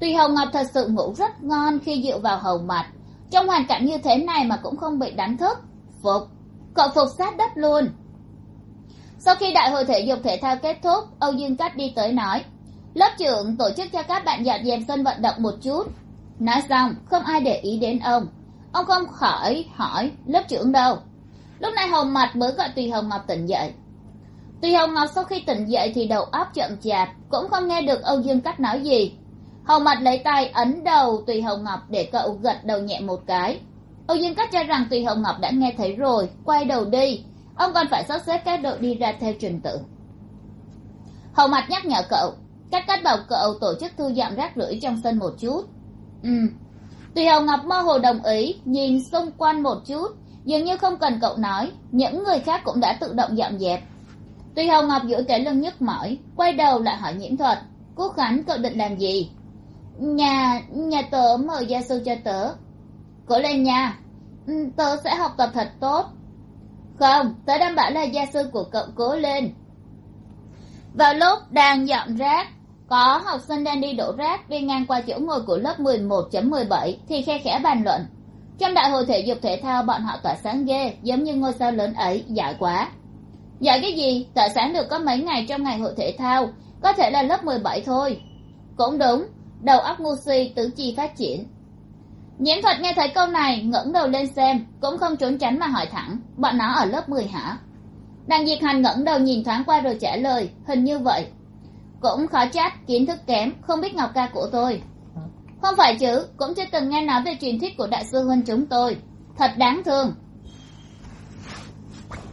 Tuy hồng ngọc thật sự ngủ rất ngon khi dựa vào hầu mặt, trong hoàn cảnh như thế này mà cũng không bị đánh thức. Phục, cậu phục sát đất luôn. Sau khi đại hội thể dục thể thao kết thúc, âu dương cát đi tới nói, lớp trưởng tổ chức cho các bạn dọn dẹp sân vận động một chút. Nói xong, không ai để ý đến ông ông không khỏi hỏi lớp trưởng đâu. Lúc này hồng mặt mới gọi tùy hồng ngọc tỉnh dậy. Tùy hồng ngọc sau khi tỉnh dậy thì đầu óc chậm chạp, cũng không nghe được âu dương cách nói gì. Hồng mặt lấy tay ấn đầu tùy hồng ngọc để cậu gật đầu nhẹ một cái. Âu dương cách cho rằng tùy hồng ngọc đã nghe thấy rồi, quay đầu đi. Ông còn phải sắp xếp các đội đi ra theo trình tự. Hồng mặt nhắc nhở cậu, cách cách bảo cậu tổ chức thu dọn rác rưởi trong sân một chút. Ừ tùy hồng ngọc mơ hồ đồng ý, nhìn xung quanh một chút, dường như không cần cậu nói, những người khác cũng đã tự động dọn dẹp. Tùy hồng ngọc giữa cái lưng nhức mỏi, quay đầu lại hỏi nhiễm thuật, quốc khánh, cậu định làm gì? Nhà nhà tớ mời gia sư cho tớ. Cố lên nha ừ, tớ sẽ học tập thật tốt. Không, tớ đảm bảo là gia sư của cậu cố lên. Vào lúc đang dọn rác có, học sinh đang đi đổ rác đi ngang qua chỗ ngồi của lớp mười một mười bảy, thì khe khẽ bàn luận. Trong đại hội thể dục thể thao, bọn họ tỏa sáng ghê, giống như ngôi sao lớn ấy giỏi quá. Giỏi cái gì? Tỏa sáng được có mấy ngày trong ngày hội thể thao? Có thể là lớp mười bảy thôi. Cũng đúng, đầu óc ngu si, tứ chi phát triển. Nhiễm thuật nghe thấy câu này, ngẩng đầu lên xem, cũng không trốn tránh mà hỏi thẳng, bọn nó ở lớp mười hả? Đặng diệt hành ngẩng đầu nhìn thoáng qua rồi trả lời, hình như vậy cũng khó trách, kiến thức kém, không biết ngọc ca của tôi. Không phải chứ, cũng chưa từng nghe nói về truyền thuyết của đại sư huynh chúng tôi. Thật đáng thương.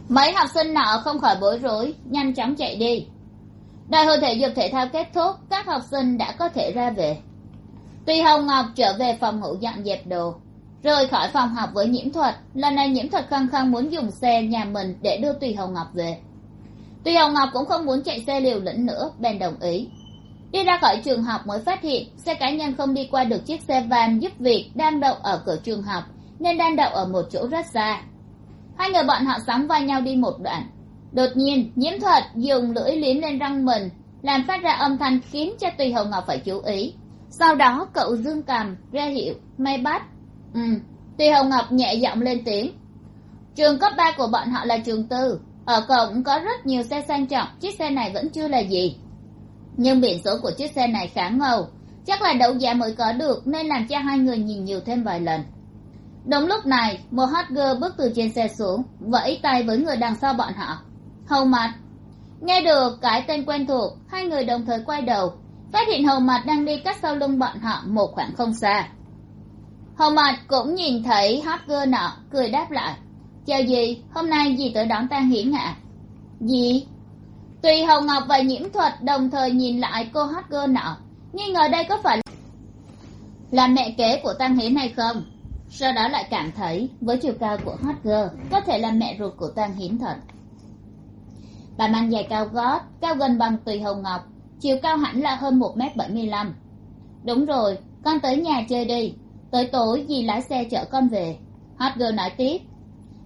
Mấy học sinh nọ không khỏi bối rối, nhanh chóng chạy đi. Đại hội thể dục thể thao kết thúc, các học sinh đã có thể ra về. Tuy hồng ngọc trở về phòng ngủ dọn dẹp đồ, rời khỏi phòng học với nhiễm thuật, lần này nhiễm thuật khăng khăng muốn dùng xe nhà mình để đưa tùy hồng ngọc về vì hồng ngọc cũng không muốn chạy xe liều lĩnh nữa, bèn đồng ý. Đi ra khỏi trường học mới phát hiện xe cá nhân không đi qua được chiếc xe van giúp việc đang đậu ở cửa trường học, nên đang đậu ở một chỗ rất xa. Hai người bọn họ sóng vai nhau đi một đoạn. Đột nhiên, nhiễm thuật dùng lưỡi liếm lên răng mình, làm phát ra âm thanh khiến cho tùy hồng ngọc phải chú ý. Sau đó, cậu dương cầm, ra hiệu may bắt ừ tùy hồng ngọc nhẹ giọng lên tiếng. Trường cấp ba của bọn họ là trường tư. Ờ, ở cổng có rất nhiều xe sang trọng, chiếc xe này vẫn chưa là gì. Nhưng biển số của chiếc xe này khá ngầu. Chắc là đấu giá mới có được, nên làm cho hai người nhìn nhiều thêm vài lần. Đúng lúc này, một hot girl bước từ trên xe xuống, vẫy tay với người đằng sau bọn họ. Hầu mặt nghe được cái tên quen thuộc, hai người đồng thời quay đầu. Phát hiện hầu mặt đang đi cách sau lưng bọn họ một khoảng không xa. Hầu mặt cũng nhìn thấy hot girl nọ, cười đáp lại chào gì? Hôm nay dì tới đón tang hiển ạ. À? gì tùy hồng ngọc và nhiễm thuật đồng thời nhìn lại cô hot girl nọ. Nghi ngờ đây có phải là mẹ kế của tang hiển hay không? Sau đó lại cảm thấy với chiều cao của hot girl có thể là mẹ ruột của tang hiển thật bà mang giày cao gót, cao gần bằng tùy hồng ngọc, chiều cao hẳn là hơn một m bảy mươi lăm. Đúng rồi, con tới nhà chơi đi. Tới tối dì lái xe chở con về. Hot girl nói tiếp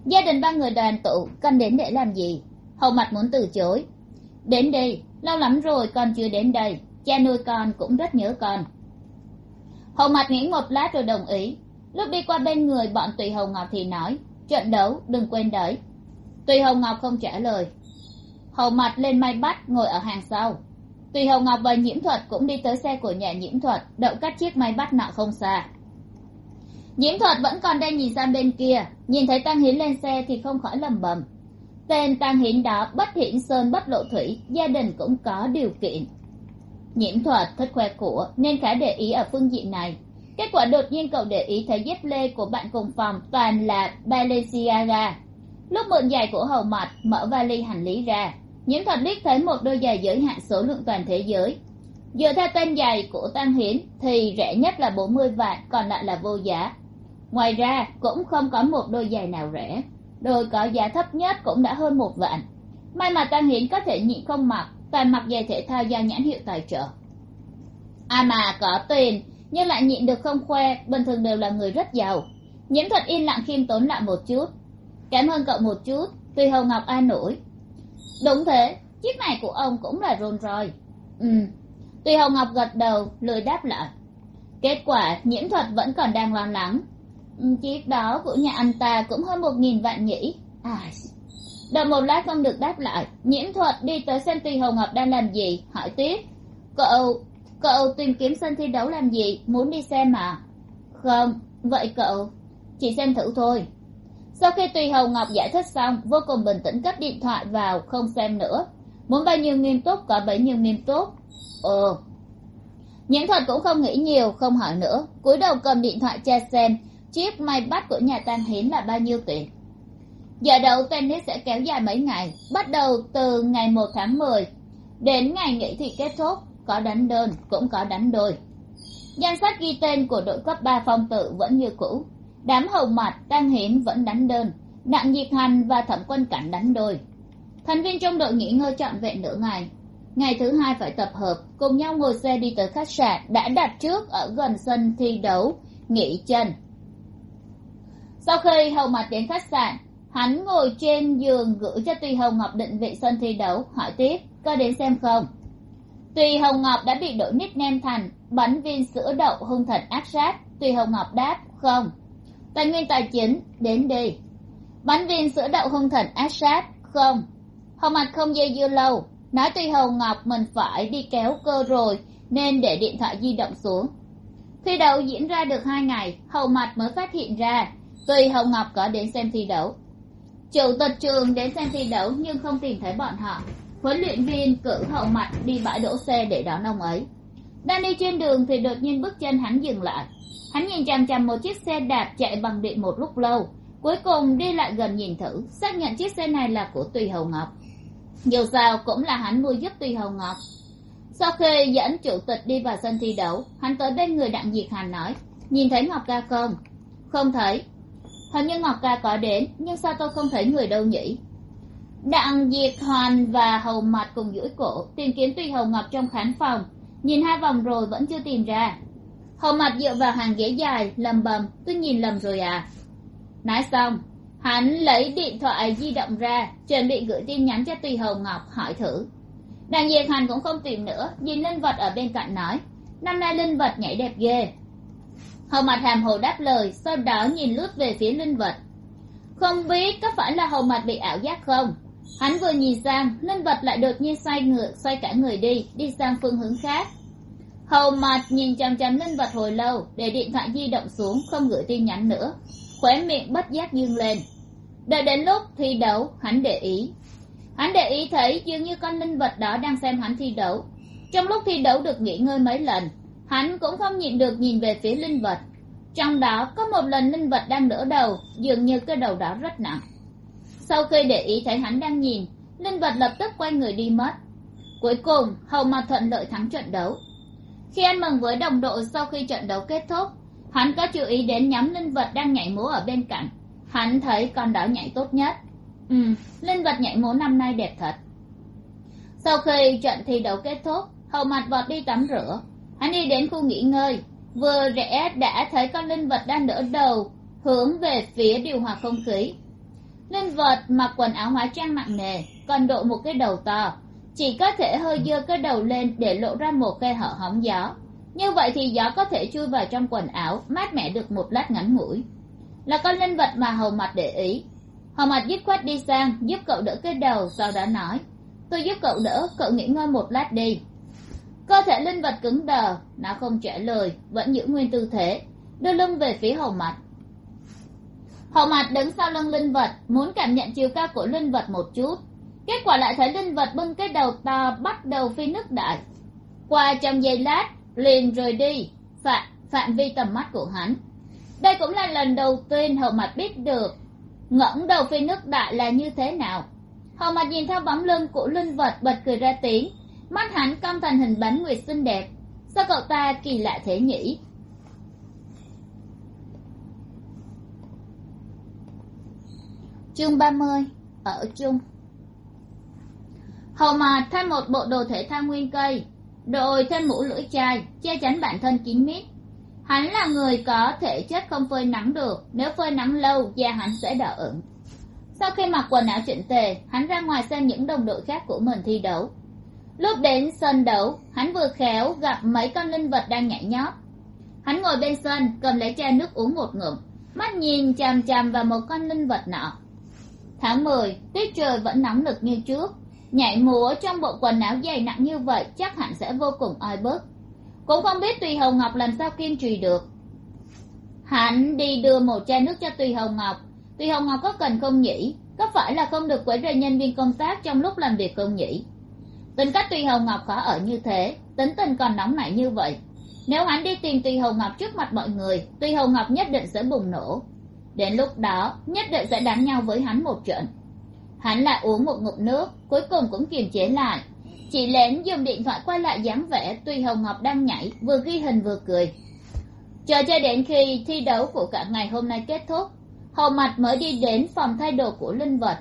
gia đình ba người đoàn tụ, cần đến để làm gì? Hầu mặt muốn từ chối. Đến đi lâu lắm rồi con chưa đến đây, cha nuôi con cũng rất nhớ con. Hầu mặt nghĩ một lát rồi đồng ý. Lúc đi qua bên người bọn tùy hồng ngọc thì nói, trận đấu, đừng quên đấy tùy hồng ngọc không trả lời. Hầu mặt lên may bắt, ngồi ở hàng sau. Tùy hồng ngọc và nhiễm thuật cũng đi tới xe của nhà nhiễm thuật, đậu các chiếc may bắt nọ không xa nhiễm thuật vẫn còn đang nhìn sang bên kia. Nhìn thấy tăng hiến lên xe thì không khỏi lầm bầm tên tăng hiến đó bất hiển sơn, bất lộ thủy, gia đình cũng có điều kiện. Nhiễm thuật thích khoe của, nên khá để ý ở phương diện này. Kết quả đột nhiên cậu để ý thấy dép lê của bạn cùng phòng toàn là balenciaga. Lúc mượn giày của hầu mặt mở vali hành lý ra nhiễm thuật biết thấy một đôi giày giới hạn số lượng toàn thế giới. Dựa theo tên giày của tăng hiến thì rẻ nhất là bốn mươi vạn, còn lại là vô giá ngoài ra, cũng không có một đôi giày nào rẻ. Đôi có giá thấp nhất cũng đã hơn một vạn. May mà tăng hiến có thể nhịn không mặc toàn mặc giày thể thao do nhãn hiệu tài trợ. Ai mà có tiền, nhưng lại nhịn được không khoe, bình thường đều là người rất giàu. Nhiễm thuật yên lặng khiêm tốn lại một chút. Cảm ơn cậu một chút tùy hầu ngọc an nổi đúng thế, chiếc này của ông cũng là rolls royce. Ừ. Tùy hầu ngọc gật đầu, lười đáp lại. Kết quả, nhiễm thuật vẫn còn đang lo lắng chiếc đó của nhà anh ta cũng hơn một nghìn vạn nhỉ? À, đợi một lát không được đáp lại. Nhiễm thuật đi tới xem tùy hồng ngọc đang làm gì. Hỏi tiếp. Cậu cậu tìm kiếm sân thi đấu làm gì? Muốn đi xem mà. Không vậy cậu chỉ xem thử thôi. Sau khi tùy hồng ngọc giải thích xong vô cùng bình tĩnh cất điện thoại vào không xem nữa. Muốn bao nhiêu nghiêm túc có bấy nhiêu nghiêm túc. Ồ. Nhiễm thuật cũng không nghĩ nhiều không hỏi nữa. Cúi đầu cầm điện thoại che xem chiếc may bắt của nhà tan hiến là bao nhiêu tiền? Giải đấu tennis sẽ kéo dài mấy ngày, bắt đầu từ ngày một tháng mười. Đến ngày nghỉ thì kết thúc, có đánh đơn, cũng có đánh đôi. Danh sách ghi tên của đội cấp ba phong tự vẫn như cũ. Đám hầu mặt đang hiến vẫn đánh đơn, đặng diệt hành và thẩm quân cảnh đánh đôi. Thành viên trong đội nghỉ ngơi trọn vẹn nửa ngày. Ngày thứ hai phải tập hợp, cùng nhau ngồi xe đi tới khách sạn đã đặt trước ở gần sân thi đấu nghỉ chân sau khi hầu mặt đến khách sạn, hắn ngồi trên giường gửi cho tùy hồng ngọc định vị sân thi đấu, hỏi tiếp, có đến xem không? Tùy hồng ngọc đã bị đổi nickname thành bánh viên sữa đậu hung thần áp sát. Tùy hồng ngọc đáp, không. Tài nguyên tài chính, đến đi. Bánh viên sữa đậu hung thần áp sát? Không. Hồng mặt không dây dưa lâu, nói tùy hồng ngọc, mình phải đi kéo cơ rồi, nên để điện thoại di động xuống. Thi đấu diễn ra được hai ngày, hầu mặt mới phát hiện ra tùy hồng ngọc có đến xem thi đấu. Chủ tịch trường đến xem thi đấu nhưng không tìm thấy bọn họ. Huấn luyện viên cử hậu mặt đi bãi đỗ xe để đón ông ấy. Đang đi trên đường thì đột nhiên bước chân hắn dừng lại. Hắn nhìn chằm chằm một chiếc xe đạp chạy bằng điện một lúc lâu. Cuối cùng đi lại gần nhìn thử, xác nhận chiếc xe này là của tùy hầu ngọc. Dù sao cũng là hắn mua giúp tùy hầu ngọc. Sau khi dẫn chủ tịch đi vào sân thi đấu, hắn tới bên người đặng diệt hàn nói, nhìn thấy ngọc ca không? Không thấy hình như ngọc ca có đến, nhưng sao tôi không thấy người đâu nhỉ? Đặng diệt hoàn và hầu mặt cùng duỗi cổ, tìm kiếm tùy hầu ngọc trong khán phòng. Nhìn hai vòng rồi vẫn chưa tìm ra. Hầu mặt dựa vào hàng ghế dài, lầm bầm, tôi nhìn lầm rồi à. Nói xong, hắn lấy điện thoại di động ra, chuẩn bị gửi tin nhắn cho tùy hầu ngọc hỏi thử. Đặng diệt hoàn cũng không tìm nữa, nhìn linh vật ở bên cạnh nói, năm nay linh vật nhảy đẹp ghê hầu mặt hàm hồ đáp lời, sau đó nhìn lướt về phía linh vật. Không biết có phải là hầu mặt bị ảo giác không? Hắn vừa nhìn sang, linh vật lại đột nhiên xoay ngựa, xoay cả người đi đi sang phương hướng khác. Hầu mặt nhìn chằm chằm linh vật hồi lâu, để điện thoại di động xuống, không gửi tin nhắn nữa. Khóe miệng bất giác dương lên. Đợi đến lúc thi đấu, hắn để ý. Hắn để ý thấy dường như con linh vật đó đang xem hắn thi đấu. Trong lúc thi đấu được nghỉ ngơi mấy lần hắn cũng không nhịn được nhìn về phía linh vật. Trong đó có một lần linh vật đang đỡ đầu, dường như cái đầu đó rất nặng. Sau khi để ý thấy hắn đang nhìn, linh vật lập tức quay người đi mất. Cuối cùng, hầu mà thuận lợi thắng trận đấu. Khi ăn mừng với đồng đội sau khi trận đấu kết thúc, hắn có chú ý đến nhóm linh vật đang nhảy múa ở bên cạnh. Hắn thấy con đó nhảy tốt nhất. Ừ linh vật nhảy múa năm nay đẹp thật. Sau khi trận thi đấu kết thúc, hầu mặt vọt đi tắm rửa hắn đi đến khu nghỉ ngơi. Vừa rẽ đã thấy con linh vật đang đỡ đầu, hướng về phía điều hòa không khí. Linh vật mặc quần áo hóa trang nặng nề, còn đội một cái đầu to. Chỉ có thể hơi dơ cái đầu lên để lộ ra một khe hở hóng gió. Như vậy thì gió có thể chui vào trong quần áo, mát mẻ được một lát ngắn ngủi. Là con linh vật mà hầu mặt để ý. Hầu mặt dứt khoát đi sang, giúp cậu đỡ cái đầu, sau đó nói, tôi giúp cậu đỡ, cậu nghỉ ngơi một lát đi cơ thể linh vật cứng đờ, nó không trả lời, vẫn giữ nguyên tư thế, đưa lưng về phía hầu mặt. Hầu mặt đứng sau lưng linh vật, muốn cảm nhận chiều cao của linh vật một chút. Kết quả lại thấy linh vật bưng cái đầu to, bắt đầu phi nước đại. Qua trong giây lát, liền rời đi phạm phạm vi tầm mắt của hắn. Đây cũng là lần đầu tiên hầu mặt biết được ngẩng đầu phi nước đại là như thế nào. Hầu mặt nhìn theo bóng lưng của linh vật bật cười ra tiếng mắt hắn cong thành hình bánh nguyệt xinh đẹp. Sao cậu ta kỳ lạ thế nhỉ? Chương ba mươi, ở chung. Hầu mà thay một bộ đồ thể thao nguyên cây đội thêm mũ lưỡi chai, che chắn bản thân kín mít. Hắn là người có thể chất không phơi nắng được, nếu phơi nắng lâu, da hắn sẽ đỏ ửng. Sau khi mặc quần áo chỉnh tề, hắn ra ngoài xem những đồng đội khác của mình thi đấu lúc đến sân đấu, hắn vừa khéo gặp mấy con linh vật đang nhảy nhót. Hắn ngồi bên sân, cầm lấy chai nước uống một ngụm, mắt nhìn chằm chằm vào một con linh vật nọ. Tháng mười, tiết trời vẫn nóng nực như trước. Nhảy múa trong bộ quần áo dày nặng như vậy chắc hẳn sẽ vô cùng oi bức. Cũng không biết tùy hồng ngọc làm sao kiên trì được. Hắn đi đưa một chai nước cho tùy hồng ngọc. Tùy hồng ngọc có cần không nhỉ? Có phải là không được quấy rầy nhân viên công tác trong lúc làm việc không nhỉ? Tính cách tuy hồng ngọc khó ở như thế, tính tình còn nóng nảy như vậy. Nếu hắn đi tìm tùy hồng ngọc trước mặt mọi người tùy hồng ngọc nhất định sẽ bùng nổ. Đến lúc đó, nhất định sẽ đánh nhau với hắn một trận. Hắn lại uống một ngụm nước, cuối cùng cũng kiềm chế lại. Chỉ lén dùng điện thoại quay lại dáng vẻ tùy hồng ngọc đang nhảy, vừa ghi hình vừa cười. Chờ cho đến khi thi đấu của cả ngày hôm nay kết thúc hầu mặt mới đi đến phòng thay đồ của linh vật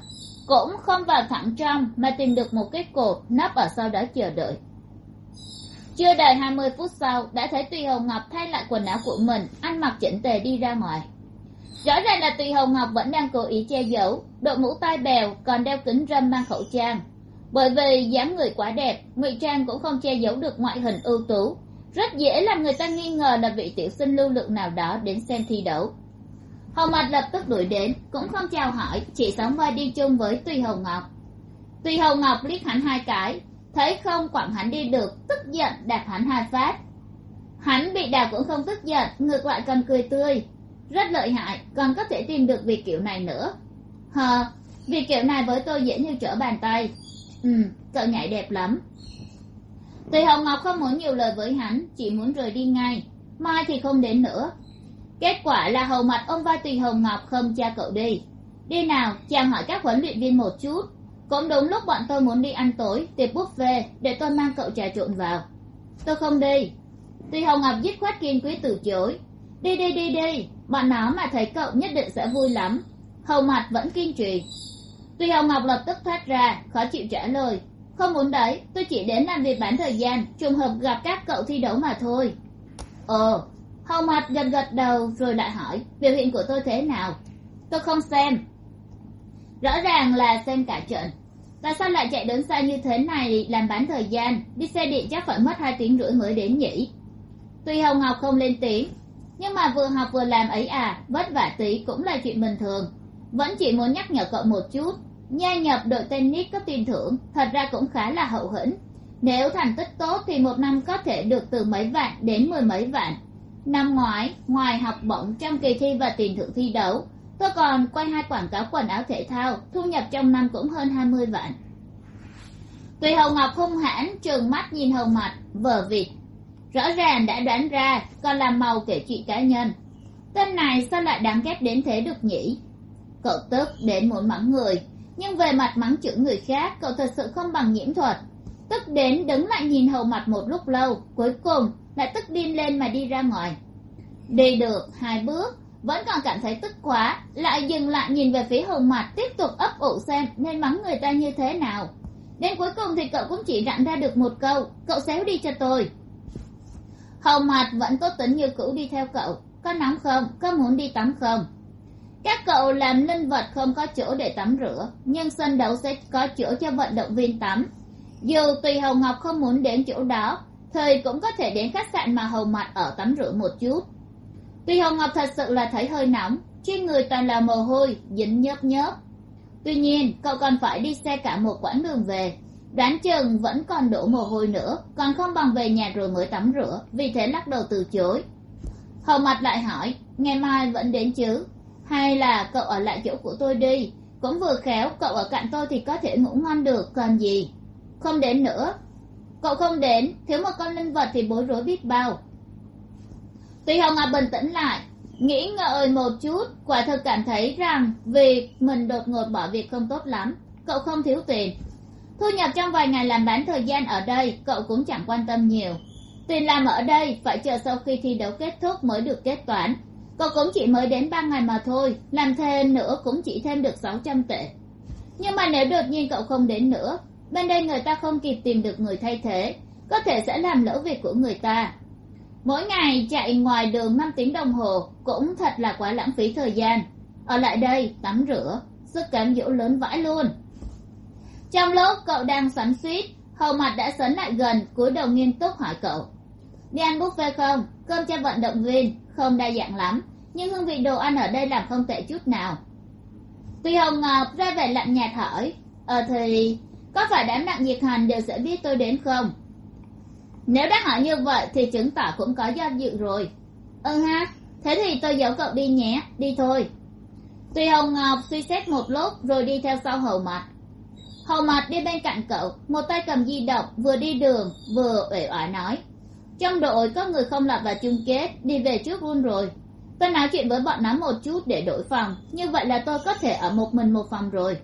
cũng không vào thẳng trong mà tìm được một cái cột nấp ở sau đó chờ đợi. Chưa đầy hai mươi phút sau, đã thấy tùy hồng ngọc thay lại quần áo của mình, ăn mặc chỉnh tề đi ra ngoài. Rõ ràng là tùy hồng ngọc vẫn đang cố ý che giấu, đội mũ tai bèo còn đeo kính râm mang khẩu trang. Bởi vì dáng người quá đẹp, ngụy trang cũng không che giấu được ngoại hình ưu tú. Rất dễ làm người ta nghi ngờ là vị tiểu sinh lưu lượng nào đó đến xem thi đấu hồng mặt lập tức đuổi đến, cũng không chào hỏi, chỉ sống vai đi chung với tùy hồng ngọc. Tùy hồng ngọc liếc hắn hai cái, thấy không quẳng hắn đi được, tức giận đạp hắn hai phát. Hắn bị đạp cũng không tức giận, ngược lại còn cười tươi. Rất lợi hại, còn có thể tìm được việc kiểu này nữa. Hờ việc kiểu này với tôi dễ như trở bàn tay. Ừ cậu nhảy đẹp lắm. Tùy hồng ngọc không muốn nhiều lời với hắn, chỉ muốn rời đi ngay. Mai thì không đến nữa kết quả là hầu mặt ông vai tùy hồng ngọc không cha cậu đi. Đi nào chàng hỏi các huấn luyện viên một chút. Cũng đúng lúc bọn tôi muốn đi ăn tối, tiệc buffet, để tôi mang cậu trà trộn vào. Tôi không đi. Tùy hồng ngọc dứt khoát kiên quyết từ chối. Đi đi đi đi. Bọn nó mà thấy cậu nhất định sẽ vui lắm. Hầu mặt vẫn kiên trì. Tùy hồng ngọc lập tức thoát ra, khó chịu trả lời. Không muốn đấy, tôi chỉ đến làm việc bán thời gian, trùng hợp gặp các cậu thi đấu mà thôi. Ờ hầu mặt gật gật đầu rồi lại hỏi, biểu hiện của tôi thế nào? Tôi không xem. Rõ ràng là xem cả trận. Tại sao lại chạy đến xa như thế này, làm bán thời gian? Đi xe điện chắc phải mất hai tiếng rưỡi mới đến nhỉ? Tuy hồng ngọc không lên tiếng, nhưng mà vừa học vừa làm ấy à vất vả tí cũng là chuyện bình thường. Vẫn chỉ muốn nhắc nhở cậu một chút gia nhập đội tennis có tiền thưởng thật ra cũng khá là hậu hĩnh. Nếu thành tích tốt thì một năm có thể được từ mấy vạn đến mười mấy vạn năm ngoái, ngoài học bổng, trong kỳ thi và tiền thưởng thi đấu, tôi còn quay hai quảng cáo quần áo thể thao, thu nhập trong năm cũng hơn hai mươi vạn. Tùy hồng ngọc hung hãn, trừng mắt nhìn hồng mặt vờ vịt. Rõ ràng đã đoán ra còn làm màu kể chuyện cá nhân. Tên này sao lại đáng ghét đến thế được nhỉ? Cậu tức đến muốn mắng người, nhưng về mặt mắng chửi người khác, cậu thật sự không bằng nhiễm thuật. Tức đến đứng lại nhìn hầu mặt một lúc lâu, cuối cùng lại tức điên lên mà đi ra ngoài. Đi được hai bước, vẫn còn cảm thấy tức quá, lại dừng lại nhìn về phía Hồng mặt tiếp tục ấp ủ xem nên mắng người ta như thế nào. Đến cuối cùng thì cậu cũng chỉ rặn ra được một câu, cậu xéo đi cho tôi. Hồng mặt vẫn tốt tính như cũ đi theo cậu, có nóng không? Có muốn đi tắm không? Các cậu làm linh vật không có chỗ để tắm rửa, nhưng sân đấu sẽ có chỗ cho vận động viên tắm. Dù tùy Hồng ngọc không muốn đến chỗ đó thì cũng có thể đến khách sạn mà hầu mặt ở tắm rửa một chút. Tuy hồng ngọc thật sự là thấy hơi nóng, trên người toàn là mồ hôi, dính nhớp nhớp. Tuy nhiên, cậu còn phải đi xe cả một quãng đường về. Đoán chừng vẫn còn đổ mồ hôi nữa, còn không bằng về nhà rồi mới tắm rửa, vì thế lắc đầu từ chối. Hầu mặt lại hỏi, ngày mai vẫn đến chứ? Hay là cậu ở lại chỗ của tôi đi? Cũng vừa khéo, cậu ở cạnh tôi thì có thể ngủ ngon được, còn gì? Không đến nữa cậu không đến, thiếu một con linh vật thì bối rối biết bao. Tuy hồng ngọc bình tĩnh lại, nghĩ ngợi một chút, quả thực cảm thấy rằng vì mình đột ngột bỏ việc không tốt lắm. Cậu không thiếu tiền. Thu nhập trong vài ngày làm bán thời gian ở đây, cậu cũng chẳng quan tâm nhiều. Tiền làm ở đây phải chờ sau khi thi đấu kết thúc mới được kết toán. Cậu cũng chỉ mới đến ba ngày mà thôi, làm thêm nữa cũng chỉ thêm được sáu trăm tệ. Nhưng mà nếu đột nhiên cậu không đến nữa bên đây người ta không kịp tìm được người thay thế, có thể sẽ làm lỡ việc của người ta. Mỗi ngày chạy ngoài đường năm tiếng đồng hồ cũng thật là quá lãng phí thời gian. Ở lại đây tắm rửa, sức cám dỗ lớn vãi luôn. Trong lúc cậu đang xoắn suýt hầu mặt đã sấn lại gần cúi đầu nghiêm túc hỏi cậu, đi ăn buffet không? Cơm cho vận động viên, không đa dạng lắm, nhưng hương vị đồ ăn ở đây làm không tệ chút nào. Tuy hồng ngọc ra vẻ lạnh nhạt hỏi ờ thì có phải đám nặng nhiệt hành đều sẽ biết tôi đến không? Nếu đã hỏi như vậy thì chứng tỏ cũng có do dự rồi. Ừ ha, thế thì tôi giấu cậu đi nhé, đi thôi. Tuy hồng ngọc suy xét một lúc rồi đi theo sau hầu mặt hầu mặt đi bên cạnh cậu, một tay cầm di động, vừa đi đường, vừa uể oải nói. Trong đội có người không lọt vào chung kết, đi về trước luôn rồi. Tôi nói chuyện với bọn nó một chút để đổi phòng, như vậy là tôi có thể ở một mình một phòng rồi.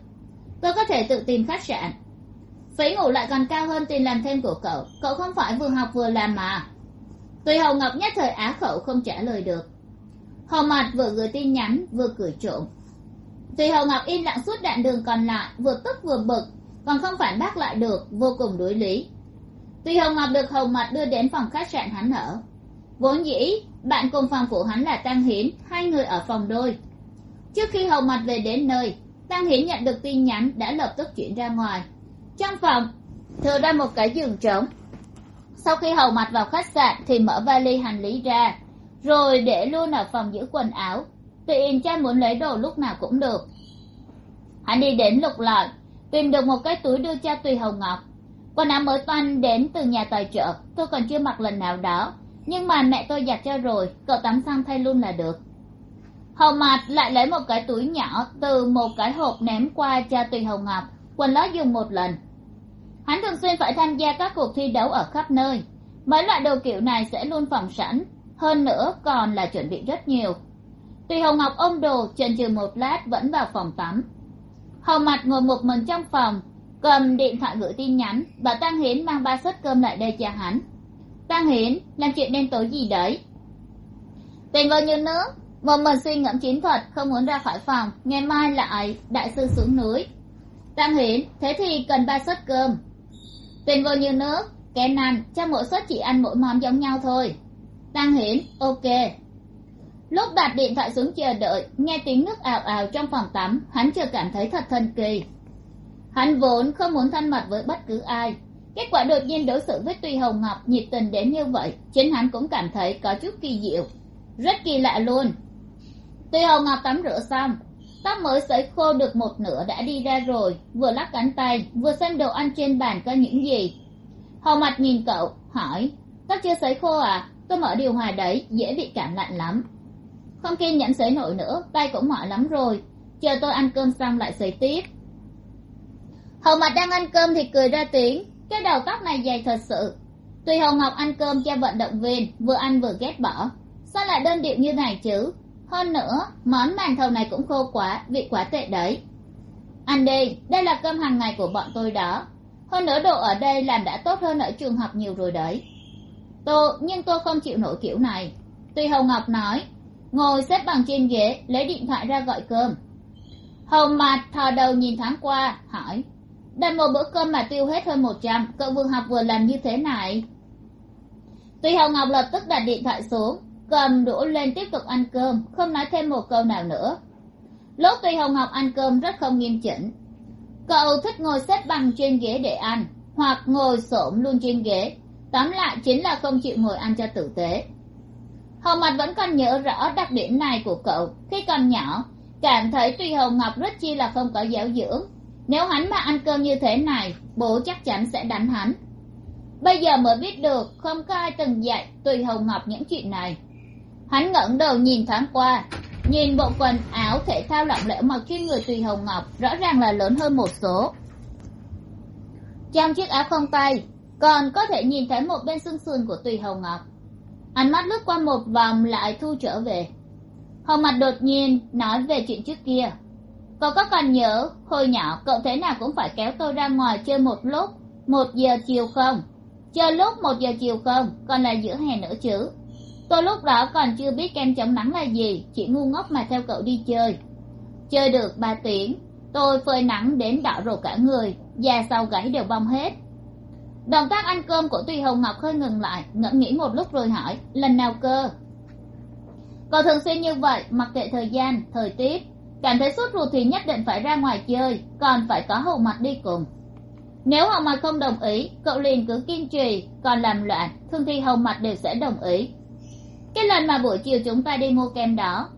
Tôi có thể tự tìm khách sạn phí ngủ lại còn cao hơn tiền làm thêm của cậu. Cậu không phải vừa học vừa làm mà. Tùy hầu ngọc nhất thời á khẩu không trả lời được. Hầu mặt vừa gửi tin nhắn, vừa cười trộm. Tùy hầu ngọc im lặng suốt đoạn đường còn lại, vừa tức vừa bực, còn không phản bác lại được, vô cùng đối lý. Tùy hầu ngọc được hầu mặt đưa đến phòng khách sạn hắn ở. Vốn dĩ, bạn cùng phòng của hắn là tăng hiến, hai người ở phòng đôi. Trước khi hầu mặt về đến nơi, tăng hiến nhận được tin nhắn đã lập tức chuyển ra ngoài trong phòng thừa ra một cái giường trống. Sau khi hầu mặt vào khách sạn thì mở vali hành lý ra, rồi để luôn ở phòng giữ quần áo. Tùy in cha muốn lấy đồ lúc nào cũng được. Hắn đi đến lục lọi, tìm được một cái túi đưa cho tùy hồng ngọc. Quần áo mới toanh đến từ nhà tài trợ. Tôi còn chưa mặc lần nào đó, nhưng mà mẹ tôi giặt cho rồi, cậu tắm xong thay luôn là được. Hầu mặt lại lấy một cái túi nhỏ từ một cái hộp ném qua cho tùy hồng ngọc. Quần lót dùng một lần hắn thường xuyên phải tham gia các cuộc thi đấu ở khắp nơi. Mấy loại đồ kiểu này sẽ luôn phòng sẵn, hơn nữa còn là chuẩn bị rất nhiều. Tùy hồng ngọc ôm đồ, chần chừ một lát vẫn vào phòng tắm. Hầu mặt ngồi một mình trong phòng, cầm điện thoại gửi tin nhắn và tăng hiến mang ba suất cơm lại đây cho hắn. Tăng hiến, làm chuyện đen tối gì đấy? Tình vô như nước, một mình suy ngẫm chiến thuật, không muốn ra khỏi phòng, ngày mai lại đại sư xuống núi. Tăng Hiến, thế thì cần ba suất cơm tiền vô như nước, kẻ năn cho mỗi suất chỉ ăn mỗi món giống nhau thôi. Tăng hiển, ok. Lúc đặt điện thoại xuống chờ đợi, nghe tiếng nước ào ào trong phòng tắm, hắn chưa cảm thấy thật thần kỳ. Hắn vốn không muốn thân mật với bất cứ ai. Kết quả đột nhiên đối xử với tùy hồng ngọc nhiệt tình đến như vậy, chính hắn cũng cảm thấy có chút kỳ diệu. Rất kỳ lạ luôn. Tùy hồng ngọc tắm rửa xong tóc mới sấy khô được một nửa đã đi ra rồi, vừa lắc cánh tay, vừa xem đồ ăn trên bàn có những gì. Hầu mặt nhìn cậu, hỏi, tóc chưa sấy khô à? Tôi mở điều hòa đấy, dễ bị cảm lạnh lắm. Không kiên nhẫn sấy nổi nữa, tay cũng mỏi lắm rồi. Chờ tôi ăn cơm xong lại sấy tiếp. Hầu mặt đang ăn cơm thì cười ra tiếng, cái đầu tóc này dày thật sự. Tùy hồng ngọc ăn cơm cho vận động viên, vừa ăn vừa ghét bỏ. Sao lại đơn điệu như này chứ? Hơn nữa, món màn thầu này cũng khô quá, vị quá tệ đấy. Ăn đi đây là cơm hàng ngày của bọn tôi đó. Hơn nữa đồ ở đây làm đã tốt hơn ở trường học nhiều rồi đấy. Tôi nhưng tôi không chịu nổi kiểu này. Tuy hồng ngọc nói, ngồi xếp bằng trên ghế, lấy điện thoại ra gọi cơm. Hồng mặt thò đầu nhìn thoáng qua, hỏi, đặt một bữa cơm mà tiêu hết hơn một trăm, cậu vừa học vừa làm như thế này. Tuy hồng ngọc lập tức đặt điện thoại xuống cầm đũa lên tiếp tục ăn cơm, không nói thêm một câu nào nữa. Lúc tuy hồng ngọc ăn cơm rất không nghiêm chỉnh. Cậu thích ngồi xếp bằng trên ghế để ăn, hoặc ngồi xổm luôn trên ghế. Tóm lại chính là không chịu ngồi ăn cho tử tế. Hầu mặt vẫn còn nhớ rõ đặc điểm này của cậu. Khi còn nhỏ, cảm thấy tuy hồng ngọc rất chi là không có giáo dưỡng. Nếu hắn mà ăn cơm như thế này, bố chắc chắn sẽ đánh hắn. Bây giờ mới biết được, không có ai từng dạy tùy hồng ngọc những chuyện này hắn ngẩng đầu nhìn thoáng qua, nhìn bộ quần áo thể thao lỏng lẻo mặc trên người tùy hồng ngọc rõ ràng là lớn hơn một số. Trong chiếc áo không tay, còn có thể nhìn thấy một bên xương sườn của tùy hồng ngọc. Ánh mắt lướt qua một vòng lại thu trở về. Hồng mặt đột nhiên nói về chuyện trước kia. Cậu có còn nhớ hồi nhỏ cậu thế nào cũng phải kéo tôi ra ngoài chơi một lúc, một giờ chiều không? Chơi lúc một giờ chiều không? Còn là giữa hè nữa chứ tôi lúc đó còn chưa biết kem chống nắng là gì, chỉ ngu ngốc mà theo cậu đi chơi. Chơi được ba tiếng tôi phơi nắng đến đỏ rột cả người, da sau gáy đều bong hết. Động tác ăn cơm của tùy hồng ngọc hơi ngừng lại, ngẫm nghĩ một lúc rồi hỏi, lần nào cơ? Cậu thường xuyên như vậy, mặc kệ thời gian, thời tiết. Cảm thấy sốt ruột thì nhất định phải ra ngoài chơi, còn phải có hầu mặt đi cùng. Nếu hầu mặt không đồng ý, cậu liền cứ kiên trì, còn làm loạn thường thì hầu mặt đều sẽ đồng ý cái lần mà buổi chiều chúng ta đi mua kem đó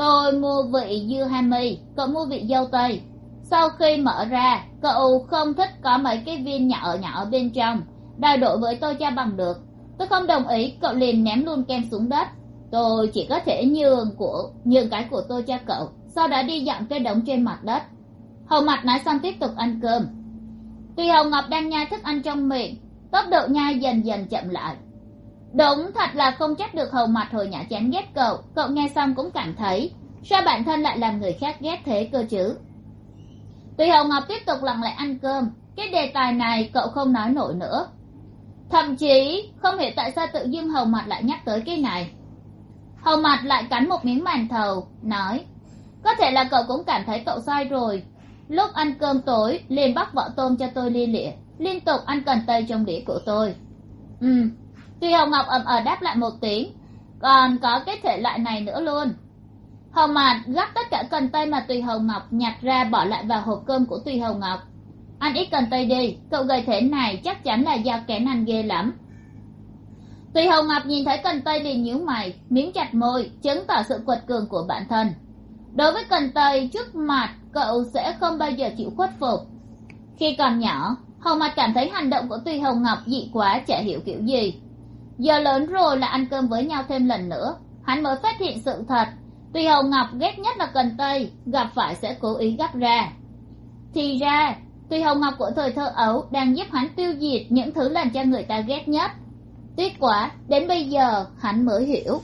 tôi mua vị dưa hami, cậu mua vị dâu tây. Sau khi mở ra, cậu không thích có mấy cái viên nhỏ nhỏ ở bên trong. Đòi đổi với tôi cho bằng được. Tôi không đồng ý, cậu liền ném luôn kem xuống đất. Tôi chỉ có thể nhường của, nhường cái của tôi cho cậu, sau đó đi dọn cái đống trên mặt đất. Hầu mặt nói xong tiếp tục ăn cơm. Tuy hồng ngọc đang nhai thức ăn trong miệng, tốc độ nhai dần dần chậm lại đúng, thật là không trách được hầu mặt hồi nhỏ chán ghét cậu. Cậu nghe xong cũng cảm thấy, sao bản thân lại làm người khác ghét thế cơ chứ? Tuy hầu ngọc tiếp tục lặng lẽ ăn cơm, cái đề tài này cậu không nói nổi nữa. Thậm chí, không hiểu tại sao tự dưng hầu mặt lại nhắc tới cái này. Hầu mặt lại cắn một miếng màn thầu, nói, có thể là cậu cũng cảm thấy cậu sai rồi. Lúc ăn cơm tối, liền bắt vỏ tôm cho tôi lia lịa, liên tục ăn cần tây trong đĩa của tôi. Ừ tuy hồng ngọc ậm ờ đáp lại một tiếng, còn có cái thể loại này nữa luôn. Hồng mạt gắp tất cả cần tây mà tùy hồng ngọc nhặt ra bỏ lại vào hộp cơm của tùy hồng ngọc. Ăn ít cần tây đi, cậu gầy thể này chắc chắn là do kén ăn ghê lắm. Tùy hồng ngọc nhìn thấy cần tây liền nhíu mày, miếng chặt môi, chứng tỏ sự quật cường của bản thân. Đối với cần tây, trước mặt cậu sẽ không bao giờ chịu khuất phục. Khi còn nhỏ, hồng mặt cảm thấy hành động của tùy hồng ngọc dị quá, chả hiểu kiểu gì giờ lớn rồi là ăn cơm với nhau thêm lần nữa. Hắn mới phát hiện sự thật. Tuy hồng ngọc ghét nhất là cần tây gặp phải sẽ cố ý gấp ra. Thì ra Tuy hồng ngọc của thời thơ ấu đang giúp hắn tiêu diệt những thứ làm cho người ta ghét nhất tiếc quả, đến bây giờ hắn mới hiểu.